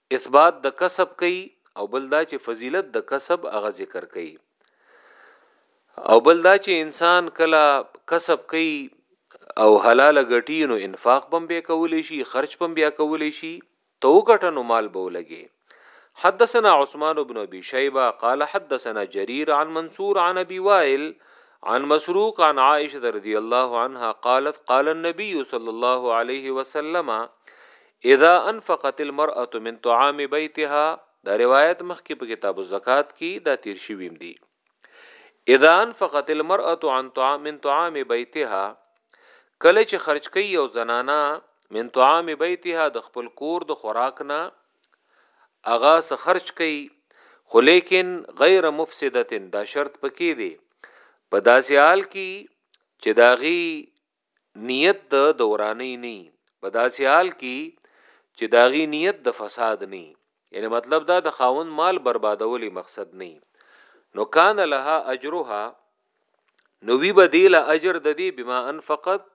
اثبات د کسب کوي او بل دا چې فضیلت د کسب هغه ذکر کوي او بل دا چې انسان کله کسب کوي او حلال غټي نو انفاق بم به کولی شي خرج بم بیا کولی شي تو غټه نو مال به ولګي حدثنا عثمان بن ابي شيبه قال حدثنا جرير عن منصور عن ابي وائل عن مسروق عن عائشه رضي الله عنها قالت قال النبي صلى الله عليه وسلم اذا انفقت المرأة من طعام بيتها دا روایت مخکې په کتاب الزکات کې دا تیر شویم دی اذا انفقت المرأة عن طعام من طعام بيتها کله چې خرج کوي یو زنانا من طعام بيتها د خپل کور د خوراک نه اغا سره خرج کوي خو لیکن غیر مفسدتن دا شرط پکې دی په داسې حال کې چې داغي نیت د د ورانۍ نه په داسې حال کې چې داغي نیت د فساد نه یعنی مطلب دا د خاوند مال بربادولې مقصد نه نو کان لها اجرها نو وی بدیل اجر د دې بما انفقت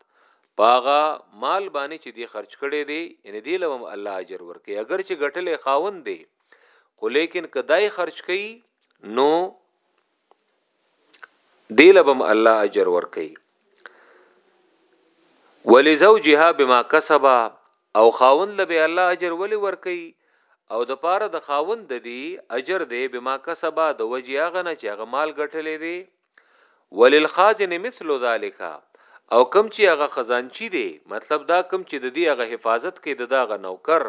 پاغه مال باندې چې دی خرج کړي دی یعنی دی لوم الله اجر ورکي اگر چې غټلې خاوند دی خو لیکن کدای خرج کړي نو دی لبم الله اجر ور کوي ولزوجها بما کسب او خاوند لبه الله اجر ولي ور کوي او د پاره د خاوند د دی اجر دی بما کسب د وجه هغه نه چې هغه مال ګټلې دی وللخازن مثل ذالک او کم چې هغه خزانچی دی مطلب دا کم چې د دی هغه حفاظت کوي د داغه نوکر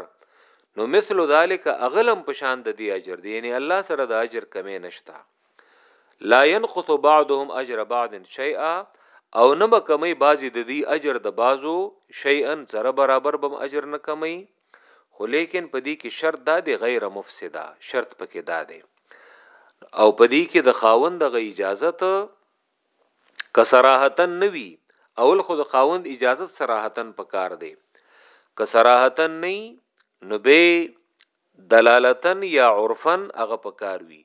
نو مثل ذلک هغه لم په شان د دې اجر دی یعنی الله سره د اجر کمی نشته لا ينقص بعضهم اجر بعض شيئا او نه به کمی بازی د دې اجر د بازو شیئا سره برابر بم اجر نه کمی خو لیکن په دې کې شرط دا دی غیر مفسده شرط پکې دا دی او په دې کې د خاوند غ اجازه ته که صراحتا نه وي اول خو د خاوند اجازه صراحتا پکار دی که صراحتا نه نو به دلالتا یا عرفا هغه پکار وي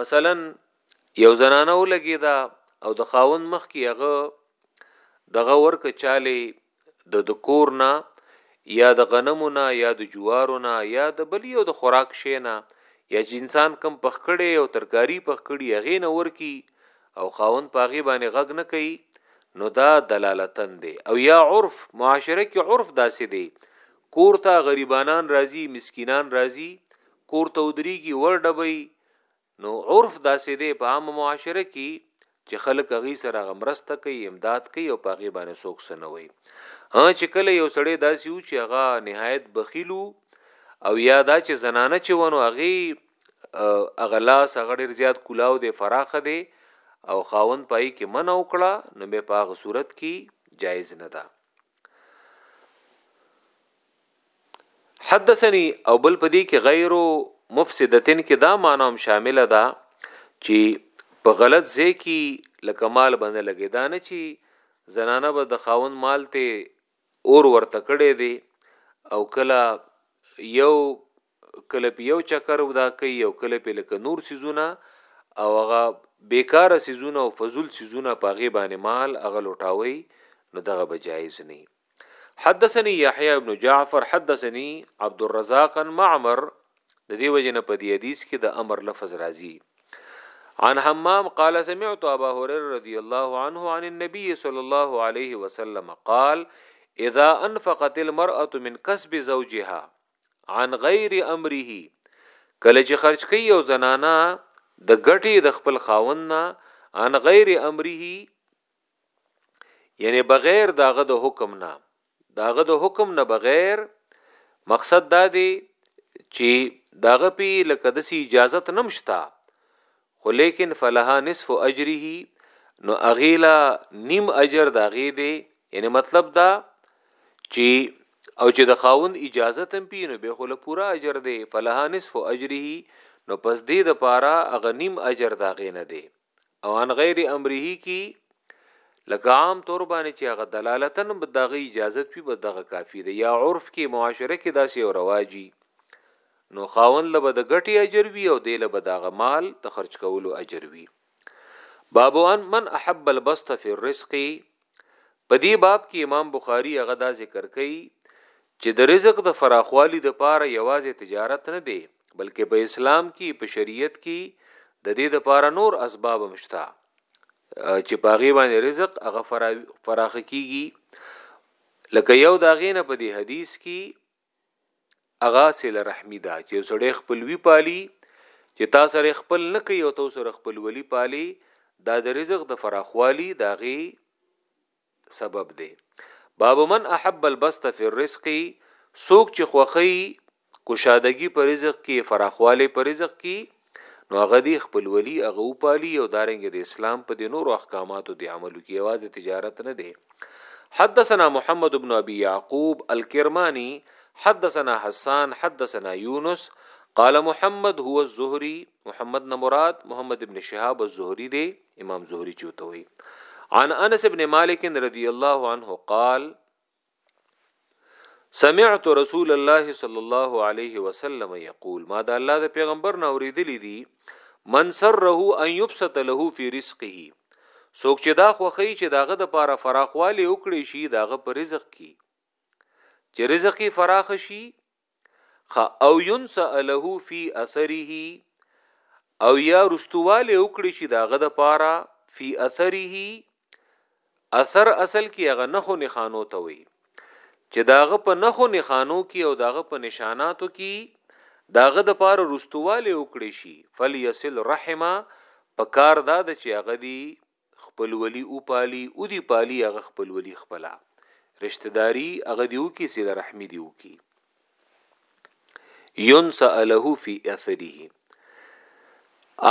مثلا یو زنانه ولګي دا او د خاوند مخ کې هغه دغه ورک چاله د د کور نه یا د غنمو نه یا د جوارو نه یا د بل یو د خوراک شی نه یا چې انسان کم پخ کړي او ترکاری پخ کړي هغې نه ورکي او خاوند په هغې باندې غږ نه کوي نو دا دلالتن دی او یا عرف معاشره کې عرف داسې دی کورته غریبانان راځي مسکینان راځي کورته ودریږي ور ډبي نو عرف داسې دی په عامه معاشره کي چې خلک هغوی سره هغه مرسته کوي، امداد کوي او په هغې باندې څوک څه نه وایي. هغه چې کله یو سړی داسې و چې هغه نهایت بخیل و او یا دا چې زنانه چې ونو هغې هغه لاس هغه ډېر زیات کولاو دی فراخه دی او خاوند پای کې منع وکړه نو به په هغه صورت کې جایز نه ده. حدثني او بل پدی کې غیر مفسدتن کې دا معنا هم شامل ده چې په غلط ځای کې لکه مال باندې لګی دا نه چې زنانه به د خاون مال ته اور ورته کړي دي او کله یو کله پې یو چکر ودا کوي او کله پې لکه نور سیزونه او هغه بیکاره سیزونه او فضول سیزونه په غي باندې مال هغه لټاوي نو دغه به جایز نه حدثني يحيى ابن جعفر حدثني عبد الرزاق عن معمر د دې وجه نه په دې حدیث کې د امر لفظ راځي عن حمام قال سمعت ابا هريره رضي الله عنه عن النبي صلى الله عليه وسلم قال اذا انفقت المراه من كسب زوجها عن غیر امره کله چې خرج کوي او زنانا د ګټې د خپل خاوند نه عن غیر امره یعنی بغیر داغه د حکم نه داغه د حکم نه بغیر مقصد دا دی چې داغه پی لکه د سی اجازه نمشتا خو لیکن فلها نصف اجره نو اغیلا نیم اجر دا غی دی یعنی مطلب دا چې او چې د خاوند اجازه تم پینو به خو له پورا اجر دی فلها نصف اجره نو پس دې د پاره اغنیم اجر دا غینه دی او ان غیر امره کی لکه عام طور باندې چې هغه دلالتن به دغه اجازه وي به دغه کافی دی یا عرف کې معاشره کې داسې او رواجی نو خاوند له به د ګټې اجر وي او دې له به د هغه مال د خرچ کولو اجر وي. باب ان من احب البسط فی الرزق په دې باب کې امام بخاری هغه دا ذکر کوي چې د رزق د فراخوالي د پاره یوازې تجارت نه دی بلکې په اسلام کې په شریعت کې د دې د پاره نور اسباب هم شته چې پاغي باندې رزق هغه فراخ کیږي لکه یو دا غینه په دې حدیث کې هغه سله رحمی دا چې یو سړی خپل وی پالي چې تا سره خپل نه کوي او تو سره خپل ولی پالي دا د رزق د فراخوالي دا غي سبب دی باب من احب البست فی الرزق سوک چې خوخی کشادگی پر رزق کې فراخواله پر رزق کې نو هغه دي خپل ولي هغه وپالي او دارنګ د اسلام په دي نورو احکاماتو دي عملو کې یوازې تجارت نه دی حدثنا محمد بن ابي يعقوب الكرماني حدثنا حسان حدثنا يونس قال محمد هو الزهري محمد نه مراد محمد ابن شهاب الزهري دی امام زهري چوته وي عن انس ابن مالک رضی الله عنه قال سمعت رسول الله صلی الله علیه وسلم یقول ما د الله د پیغمبر نه اوریدلی دی من سره ان یبسط له فی رزقه څوک چې دا خوخی چې داغه د پاره فراخوالی وکړي شي داغه په رزق کې چې رزق یې فراخ شي خ او ينسأ له فی اثره او یا رستواله وکړي شي داغه د پاره فی اثره اثر اصل کې هغه نخو نخانو ته وي چې داغه په نخو نخانو کې او داغه په نشاناتو کې داغه د پاره رستواله وکړي شي فلیصل رحمه په کار دا د چې هغه دی خپلولي وپالي اودي پالي هغه خپلولي خپله رشته داري هغه دي وکي سله رحمي دي وکي ينسأ له في اثره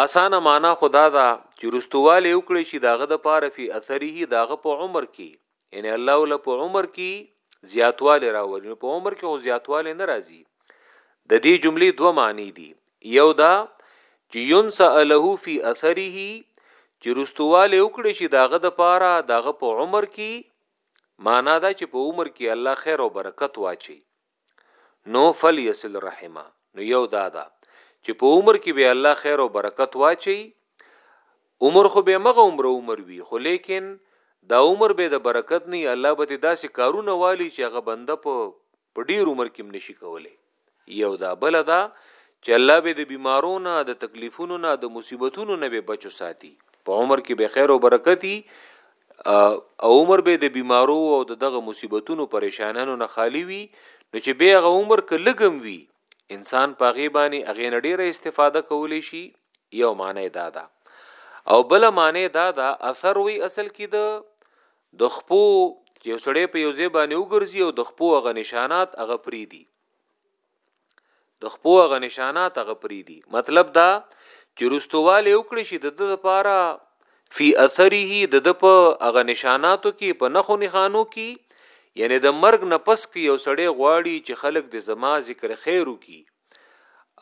آسانه معنا خدا دا چې رستواله وکړي شي داغه د پاره فی اثره داغه په عمر کې یعنی الله ول په عمر کې زیاتواله راولي نو په عمر کې خو زیاتواله نه راځي د دې جملې دوه معنی دي یو دا چې ينسأ له فی اثره چې رستواله وکړي چې داغه د پاره داغه په عمر کې معنا دا چې په عمر کې الله خیر او برکت واچي نو فلیصل رحمه نو یو دا ده چې په عمر کې به الله خیر او برکت واچي عمر خو به مغه عمر عمر وي خو لیکن دا عمر به د برکت نه الله به داسې کارونه والی چې هغه بنده په په ډیر عمر کې نشي کولای یو دا بل دا چې الله به د بیمارونو د تکلیفونو نه د مصیبتونو نه به بچو ساتي په عمر کې به خیر او برکتی او عمر به د بیمارو او د دغه مصیبتونو پریشانانو نه خالی وی نو چې به هغه عمر که لږم وی انسان په هغې باندې هغې نه ډیره استفاده کولی شي یو معنی دا ده او بل معنی دا ده اثر وی اصل کې د د خپو چې سړی په یو ځای باندې وګرځي او د خپو هغه نشانات هغه پری دي د خپو غ نشانات غ پری دي مطلب دا چې رستواله وکړي شي د لپاره فی اثره د د په هغه نشاناتو کې په نخو نخانو کې یعنی د مرګ نه پس کې یو سړی غواړي چې خلک د زما ذکر خیرو کی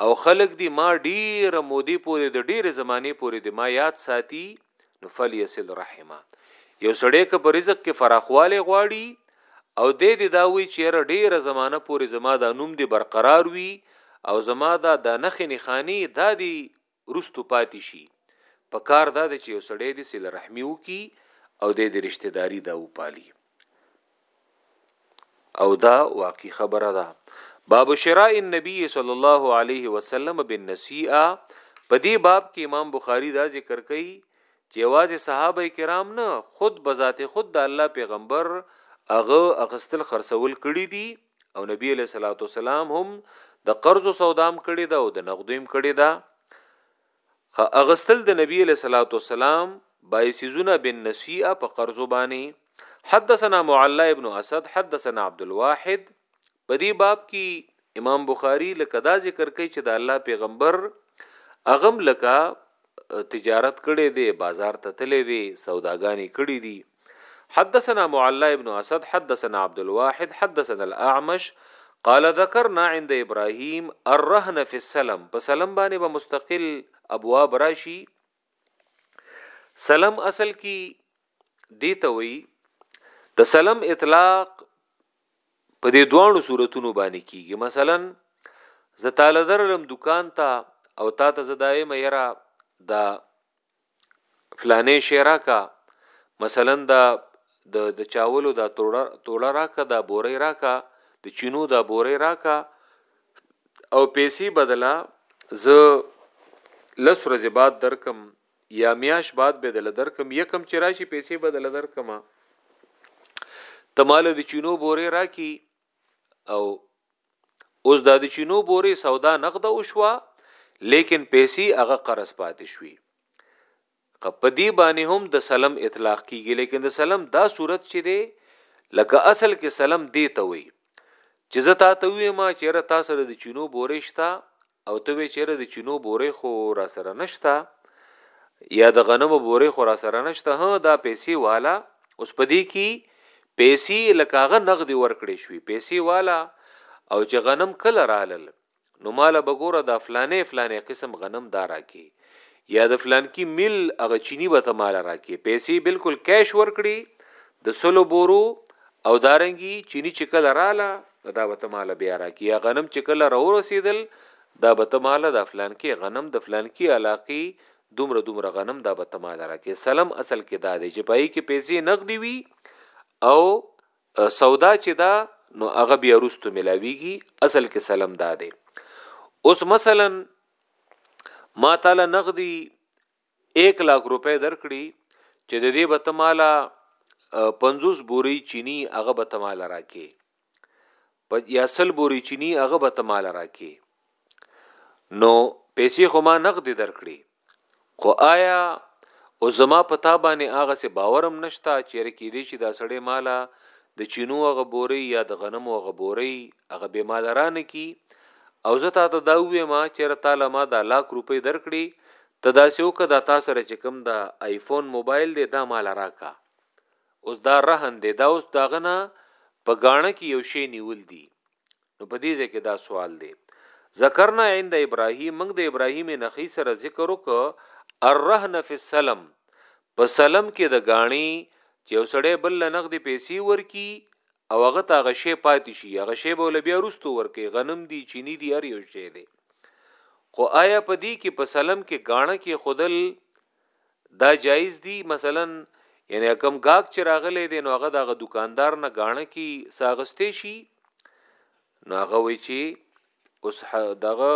او خلک دی ما ډیر مودې پورې د ډیر زمانه پورې د ما یاد ساتي نو فلیصل رحمه یو سړی که په رزق کې فراخواله غواړي او دې دې دا وی چې را ډیره زمانہ پورې زما دا نوم دې برقرار وي او زما دا د نخې نخانی دا دې رستو پاتې شي په کار دا دې چې یو سړی دې سل رحمی وکي او دې دې رشتہ داری دا وپالي او دا واقعي خبره ده باب شراء النبي صلی الله علیه وسلم بالنسیئه په دې باب کې امام بخاری دا ذکر کوي چې واځي صحابه کرام نه خود بذات خود د الله پیغمبر اغه اغستل خرڅول کړی دي او نبی علیہ الصلوۃ والسلام هم د قرض سودام کړی دا او د نقدویم کړی دا خه اغستل د نبی علیہ الصلوۃ والسلام بایسیزونه بن نسیئه په قرض باندې حدثنا معلا ابن اسد حدثنا عبد الواحد په دې باب کې امام بخاری لکه دا ذکر کوي چې د الله پیغمبر اغم لکه تجارت کړي دي بازار ته تللی دي سوداګانی کړي دي حدثنا معلى ابن اسد حدثنا عبد الواحد حدثنا الاعمش قال ذكرنا عند ابراهيم الرهن في السلم په سلم باندې به مستقل ابواب راشي سلم اصل کی دیته وی د سلم اطلاق په دې دوانو صورتونو باندې کیږي مثلا زتاله درلم دکان ته او تا ته زدایم یرا دا فلانه شی راکا مثلا دا د د چاولو دا توړه توړه راکا دا بورې راکا د چینو دا بورې راکا او پیسې بدلا ز لس ورځې بعد درکم یا میاش بعد به دل درکم یکم چې راشي پیسې بدل درکم تمال د چینو بورې راکی او اوس دا د چینو بورې سودا نقده وشوه لیکن پیسې هغه قرض پاتې شوي په دې باندې هم د سلم اطلاق کیږي لیکن د سلم دا صورت چې دی لکه اصل کې سلم دی ته وي چې زه تا ته وې ما چیرې تا سره د چینو بورې شته او ته وې چېره د چینو بورې خو را سره نشته یا د غنمو بورې خو را سره نشته ها دا پیسې والا اوس پدې کې پیسې لکاغه نغدي ورکړې شوې پیسې والا او چې غنم کله رالل نو مال بګوره دا فلانه فلانه قسم غنم دا راکې یا د فلان کی مل هغه چینی به ته مال راکې پیسې بالکل کیش ورکړي د سلو بورو او دارنګي چینی چې کله رااله دا به ته مال بیا راکی یا غنم چې کله را ورسېدل دا به ته مال د فلان کې غنم د فلان کې علاقې دومره دومره غنم دا به ته مال راکې سلم اصل کې دا دی چې پای کې پیسې نقدي وي او سودا چې دا نو هغه بیا رستو ملاویږي اصل کې سلم دا دی اوس مثلا ما تعالی نقدي ایک لاک روپۍ درکړي چې د دې به ته مالا پنځوس بوري چینی هغه به ته مالا راکې یا سل بوري چینی هغه به ته مالا راکې نو پیسې خو ما نقد درکړي خو آیا او زما په تا باندې هغه سه باورم نشتا چې رکی دې شي دا سړی مالا د چینو هغه بوري یا د غنمو هغه بوري هغه به مال رانه کی او زه تا ته دا وې ما چې تعالی ما دا لاک روپۍ درکړي ته داسې وکه دا تا سره چې کوم دا ایفون موبایل دی دا مال راکا اوس دا رهن دی دا اوس دا غنه په غاڼه کې یو شی نیول دی نو په دې ځکه دا سوال دی ذکرنا عند ابراهیم موږ د ابراهیم نخی سره ذکر وک الرهن فی السلم په سلم کې د غاڼي چې وسړې بل نقد پیسې ورکی او هغه تا غشې پاتې شي هغه شی به لبیا رستو ورکی غنم دی چینی دی هر یو شی دی خو آیا په دې کې په سلم کې غاڼه کې خودل دا جایز دی مثلا یعنی کم گاګ چې راغلی دی نو هغه دغه دکاندار نه غاڼه کی ساغستې شي نو هغه وی چې اوس دغه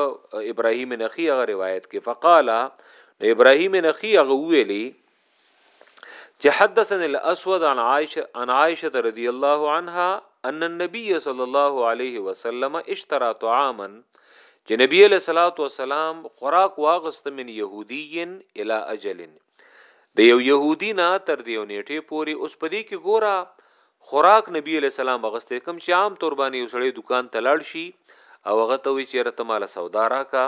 ابراهیم نخی هغه روایت کې فقالا نو ابراهیم نخی هغه ویلی چې حدثنا الاسود عن عائشه عن عائشه رضی الله عنها ان النبي صلی الله علیه وسلم اشترى طعاما چې نبی علیہ الصلوۃ والسلام خوراک واغست من يهودي الى اجل د یو يهودي نه تر دی نیټه پوری اوس پدې کې ګورا خوراک نبی علیہ السلام غسته کم چې عام تور باندې وسړې دکان ته لاړ شي او هغه ته وی چیرته مال سودا راکا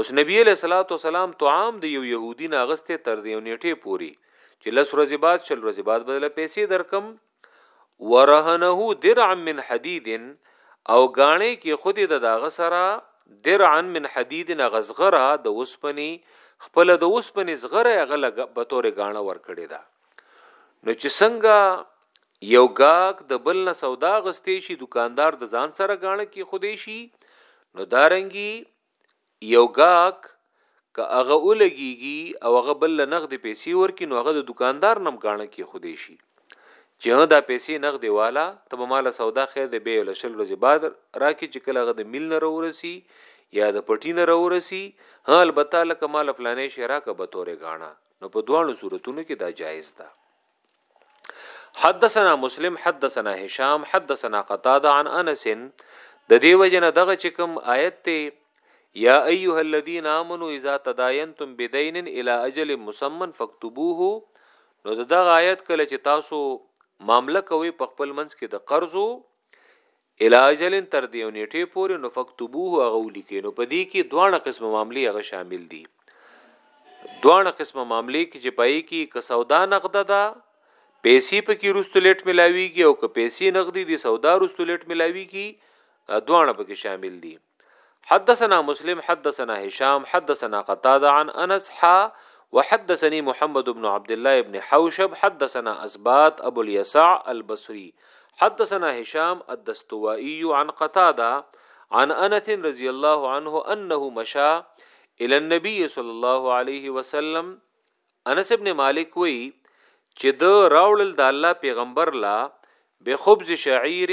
اوس نبی علیه الصلاۃ والسلام طعام د یو يهودي ناغسته تر دې نیټه پوری چې لس ورځې بعد شل ورځې بعد بدله پیسې درکم ورهنه درع من حدید او غاڼې کې خودي د داغه سره درعا من حدید غزغره د وسپنی خپل د وسپنی زغره غلګ به تورې غاڼه ور کړی دا نو چې څنګه یو ګاک د بل نه سودا غستې شي دکاندار د ځان سره غاڼه کې خودې شي نو دارنګي یو ګاک که هغه ولګيږي او هغه بل نغد پیسې ورکي نو هغه د دکاندار نم غاڼه کې خودې شي چې دا پیسې نغد والا ته به مال سودا خیر دی به ول شل ورځې بعد راکې چې کله هغه د مل نه راورسي یا د پټی نه راورسي ها البته لکه مال فلانې شي راکه به تورې غاڼه نو په دوه صورتونو کې دا جایز ده حدثنا مسلم حدثنا هشام حدثنا قتاده عن انس د دې وجنه دغه چې کوم آیت ته یا ایها الذین آمنو اذا تداینتم بدین الی اجل مسمن فاكتبوه نو دغه آیت کله چې تاسو معاملې کوي په خپل منځ کې د قرضو الی اجل تر دیو نیټی پوری نو فکتبوه هغه ولیکی نو په دی کی دواړه قسمه معاملی هغه شامل دی دواړه قسمه معاملی کی چه پای کی که سودا نقده ده پیسی پکی رستو لیټ ملاویږي او که پیسی نقدی دی سودا رستو لیټ ملاویږي دواړه پکی شامل دی حدثنا مسلم حدثنا هشام حدثنا قتاده عن انس ح وحدثني محمد بن عبد الله بن حوشب حدثنا اسبات ابو اليسع البصري حدثنا هشام الدستوائي عن قتاده عن انس رضي الله عنه انه مشى الى النبي صلى الله عليه وسلم انس ابن مالک وی چې د راول د الله پیغمبر لا به خبز شعير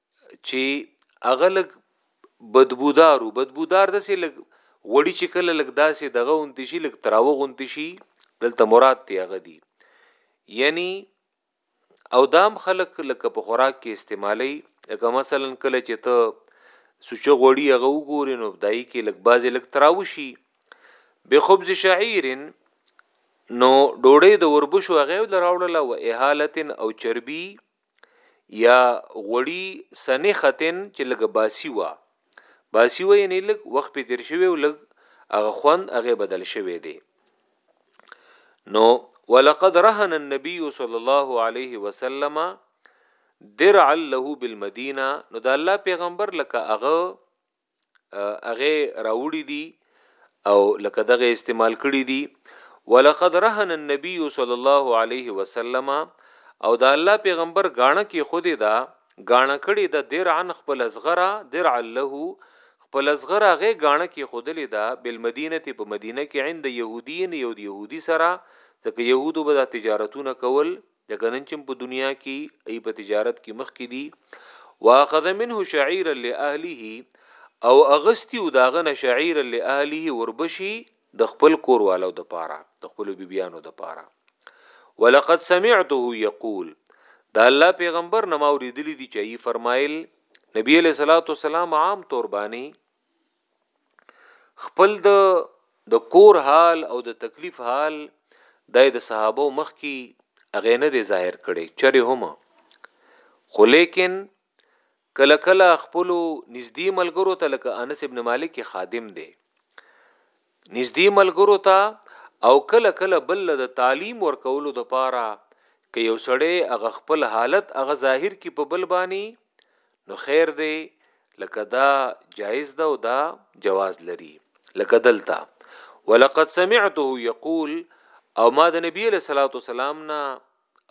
چې هغه لګ بدبودارو بدبودار د سي لګ وړي چې کله لګ داسې دغه اونتی شي لګ تراوه غونتی شي دلته مراد ته هغه دي یعنی او دام خلق لکه په خوراک کې استعمالي لکه مثلا کله چې ته سوچه غوړي هغه وګوري نو دای کې لګ بازي لګ تراوشي به خبز شعير نو ډوړې د وربشو هغه لراوړله و اهالتن او چربي یا غوړی سنختن چې لګ باسی وا باسی و یعنی لګ وخت په تیر شوی او لګ هغه خوند هغه بدل شوی دی نو ولقد رهن النبي صلى الله عليه وسلم درعا له بالمدینه نو د الله پیغمبر لکه هغه هغه راوړي دي او لکه دغه استعمال کړي دي ولقد رهن النبي صلى الله عليه وسلم او دا الله پیغمبر غاڼه کې خود دا غاڼه کړي د درعن خپل ازغرا درع له خپل ازغرا غي غاڼه کې خودلې دا بل مدینه ته په مدینه کې عند يهودین یو يهودي سره ځکه يهودو به د تجارتونه کول لکه نن چې په دنیا کې ای په تجارت کې مخ کې دي واخذ منه شعيرا لاهله او اغستی او داغه نشعيرا لاهله وربشي د خپل کور والو د پاره د خپل بیبيانو د پاره ولقد سمعته يقول دا الله پیغمبر نماوري دلی دي چې فرمایل نبی له صلوات والسلام عام تور باندې خپل د د کور حال او د تکلیف حال دای د صحابه مخ کی اغه نه دی ظاهر کړي چره هم خو لیکن کله کله خپل نږدې ملګرو ته لکه انس ابن مالک خادم دی نږدې ملګرو ته او کله کله بل د تعلیم ورکولو د پاره که یو سړی هغه خپل حالت هغه ظاهر کی په بل باندې نو خیر دی لکه دا جایز ده او دا جواز لري لکه دلته ولقد سمعته یقول او ما د نبی له صلوات والسلام نه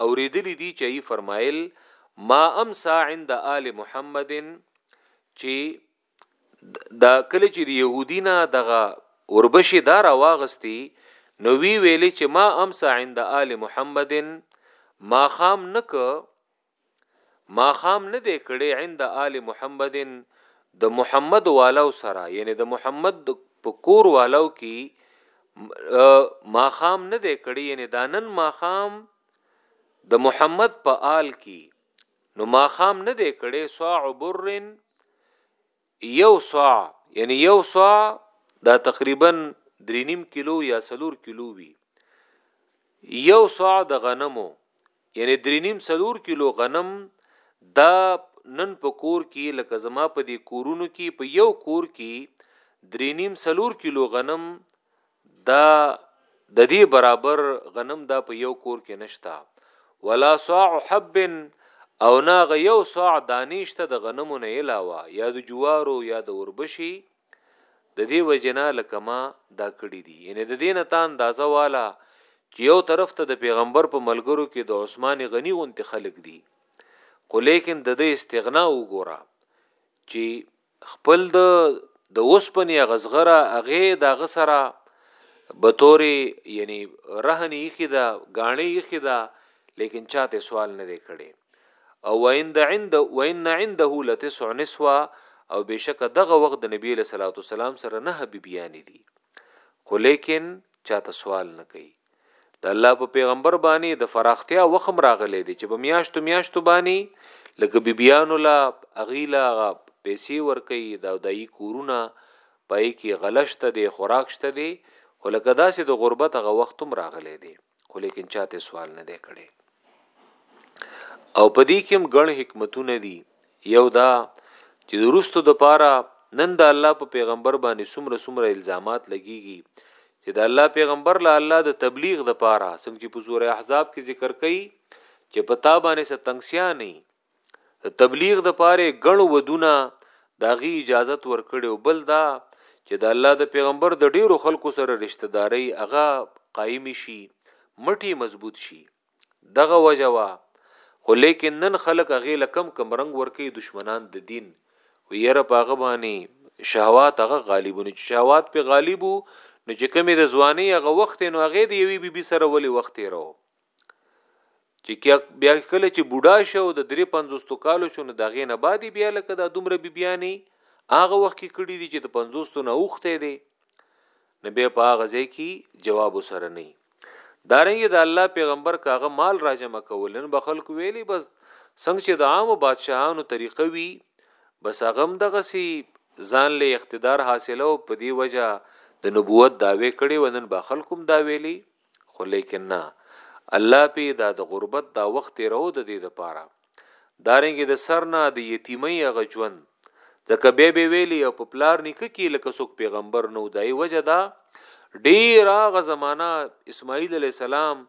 اوریدلی دی چې ای فرمایل ما امسا عند آل محمد چې دا کله چې يهودینا دغه اوربشي دا راواغستی نو وی ویلې چې ما امسا عند آل محمدن ما خام نک ماښام نه دی کړی عند آل محمد د محمد والو سره یعنی د محمد په کور والو کی ماښام نه دی کړی یعنی دانن ماښام د محمد په آل کی نو ماښام نه دی کړی صاع برن یو صاع یعنی یو صاع دا تقریبا درې نیم کیلو یا سلور کیلو وي یو صاع د غنمو یعنی درې نیم سلور کیلو غنم دا نن په کور کې لکه زما په دې کورونو کې په یو کور کې درې نیم سلور کیلو غنم دا ددی برابر غنم دا په یو کور کې نشته ولا صاع حب او نه غ یو صاع دانیشته د غنمو نه علاوه یا د جوارو یا د اوربشي د دې وجنا لکه ما دا کړی دي یعنی د دینه تا اندازه والا چې یو طرف ته د پیغمبر په ملګرو کې د عثمان غنی غونتی خلق دي خو لیکن د دې استغنا وګوره چې خپل د د اوسپنې هغه زغره هغې د هغه سره بطور یعنی رهن ایخی ده ګاڼې ایخی ده لیکن چاته سوال نه دی کړي او وان د عند وان عنده لتسع نسوا او بشک دغه وخت د نبی له صلوات والسلام سره نه بیبیانی دي خو لیکن چاته سوال نه کوي د الله په پیغمبر باندې د فراختیا وخم راغلی دی چې په میاشتو میاشتو باندې لکه بیبیانو لا اغیلا غ پیسې ورکي دا دای کورونه پای کې غلشت دی خوراک شته دی خو لکه داسې د غربت غ وختم راغلی دی خو لیکن چاته سوال نه دی کړي او پدې کې هم ګڼ حکمتونه دي دی یو دا چې د روستو د پاره نن د الله په پیغمبر باندې سمره سمره الزامات لګیږي چې د الله پیغمبر له الله د تبلیغ د پاره څنګه چې په سوره احزاب کې ذکر کړي چې په تا باندې څه تنگسیا نه د تبلیغ د پاره غړو ودونه داغي اجازه ورکړي او بل دا چې د الله د پیغمبر د ډیرو خلکو سره رشتہ داري هغه قائم شي مټي مضبوط شي دغه وجه وا خو لیکن نن خلک هغه لکم کم رنگ ورکی دشمنان د دین و یره پاغه باندې شهوات هغه غالبونه چې شهوات په غالبو نو چې کمی د ځواني هغه وخت نو هغه د یوې بیبي سره ولې وخت تیرو چې بیا کله چې بوډا شو د 350 کالو شو نو دغه نه بعد بیا لکه د دومره بیبيانی هغه وخت کې کړي دي چې د 50 نه اوخته دي نو بیا په هغه ځای کی جواب ورسره نه وي دارنګه د الله پیغمبر که هغه مال راجمع کول نن به خلکو ویلی بس څنګه چې د عامو بادشاهانو طریقه وي بس هغه هم دغسې ځان له اقتدار حاصله او په دې وجه د نبوت دعوی کړي ونن به خلکو هم دا ویلی خو لیکن نه الله پی دا د غربت دا وخت تیرو د دې د پاره دارنګ د سر نه د یتیمۍ هغه ژوند ځکه به به ویلی او په پلار نیکه کې لکه څوک پیغمبر نو دای وجه دا ډیر هغه زمانہ اسماعیل علی السلام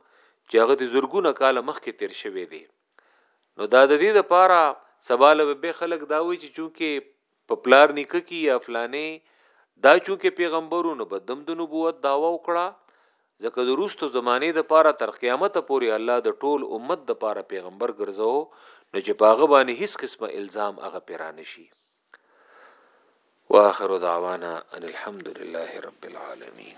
چې هغه د زورګونه کال مخکې تیر شوی دی نو دا د دې د پاره سوال به خلک دا وی چې چونکه په پلار نیکه کی یا فلانه دا چونکه پیغمبرو نو به دم د نبوت داوا وکړه ځکه د روستو زمانه د پاره تر قیامت پورې الله د ټول امت د پاره پیغمبر ګرځاو نو چې پاغه باندې هیڅ قسمه الزام هغه پیرانه شي واخر دعوانا ان الحمد لله رب العالمین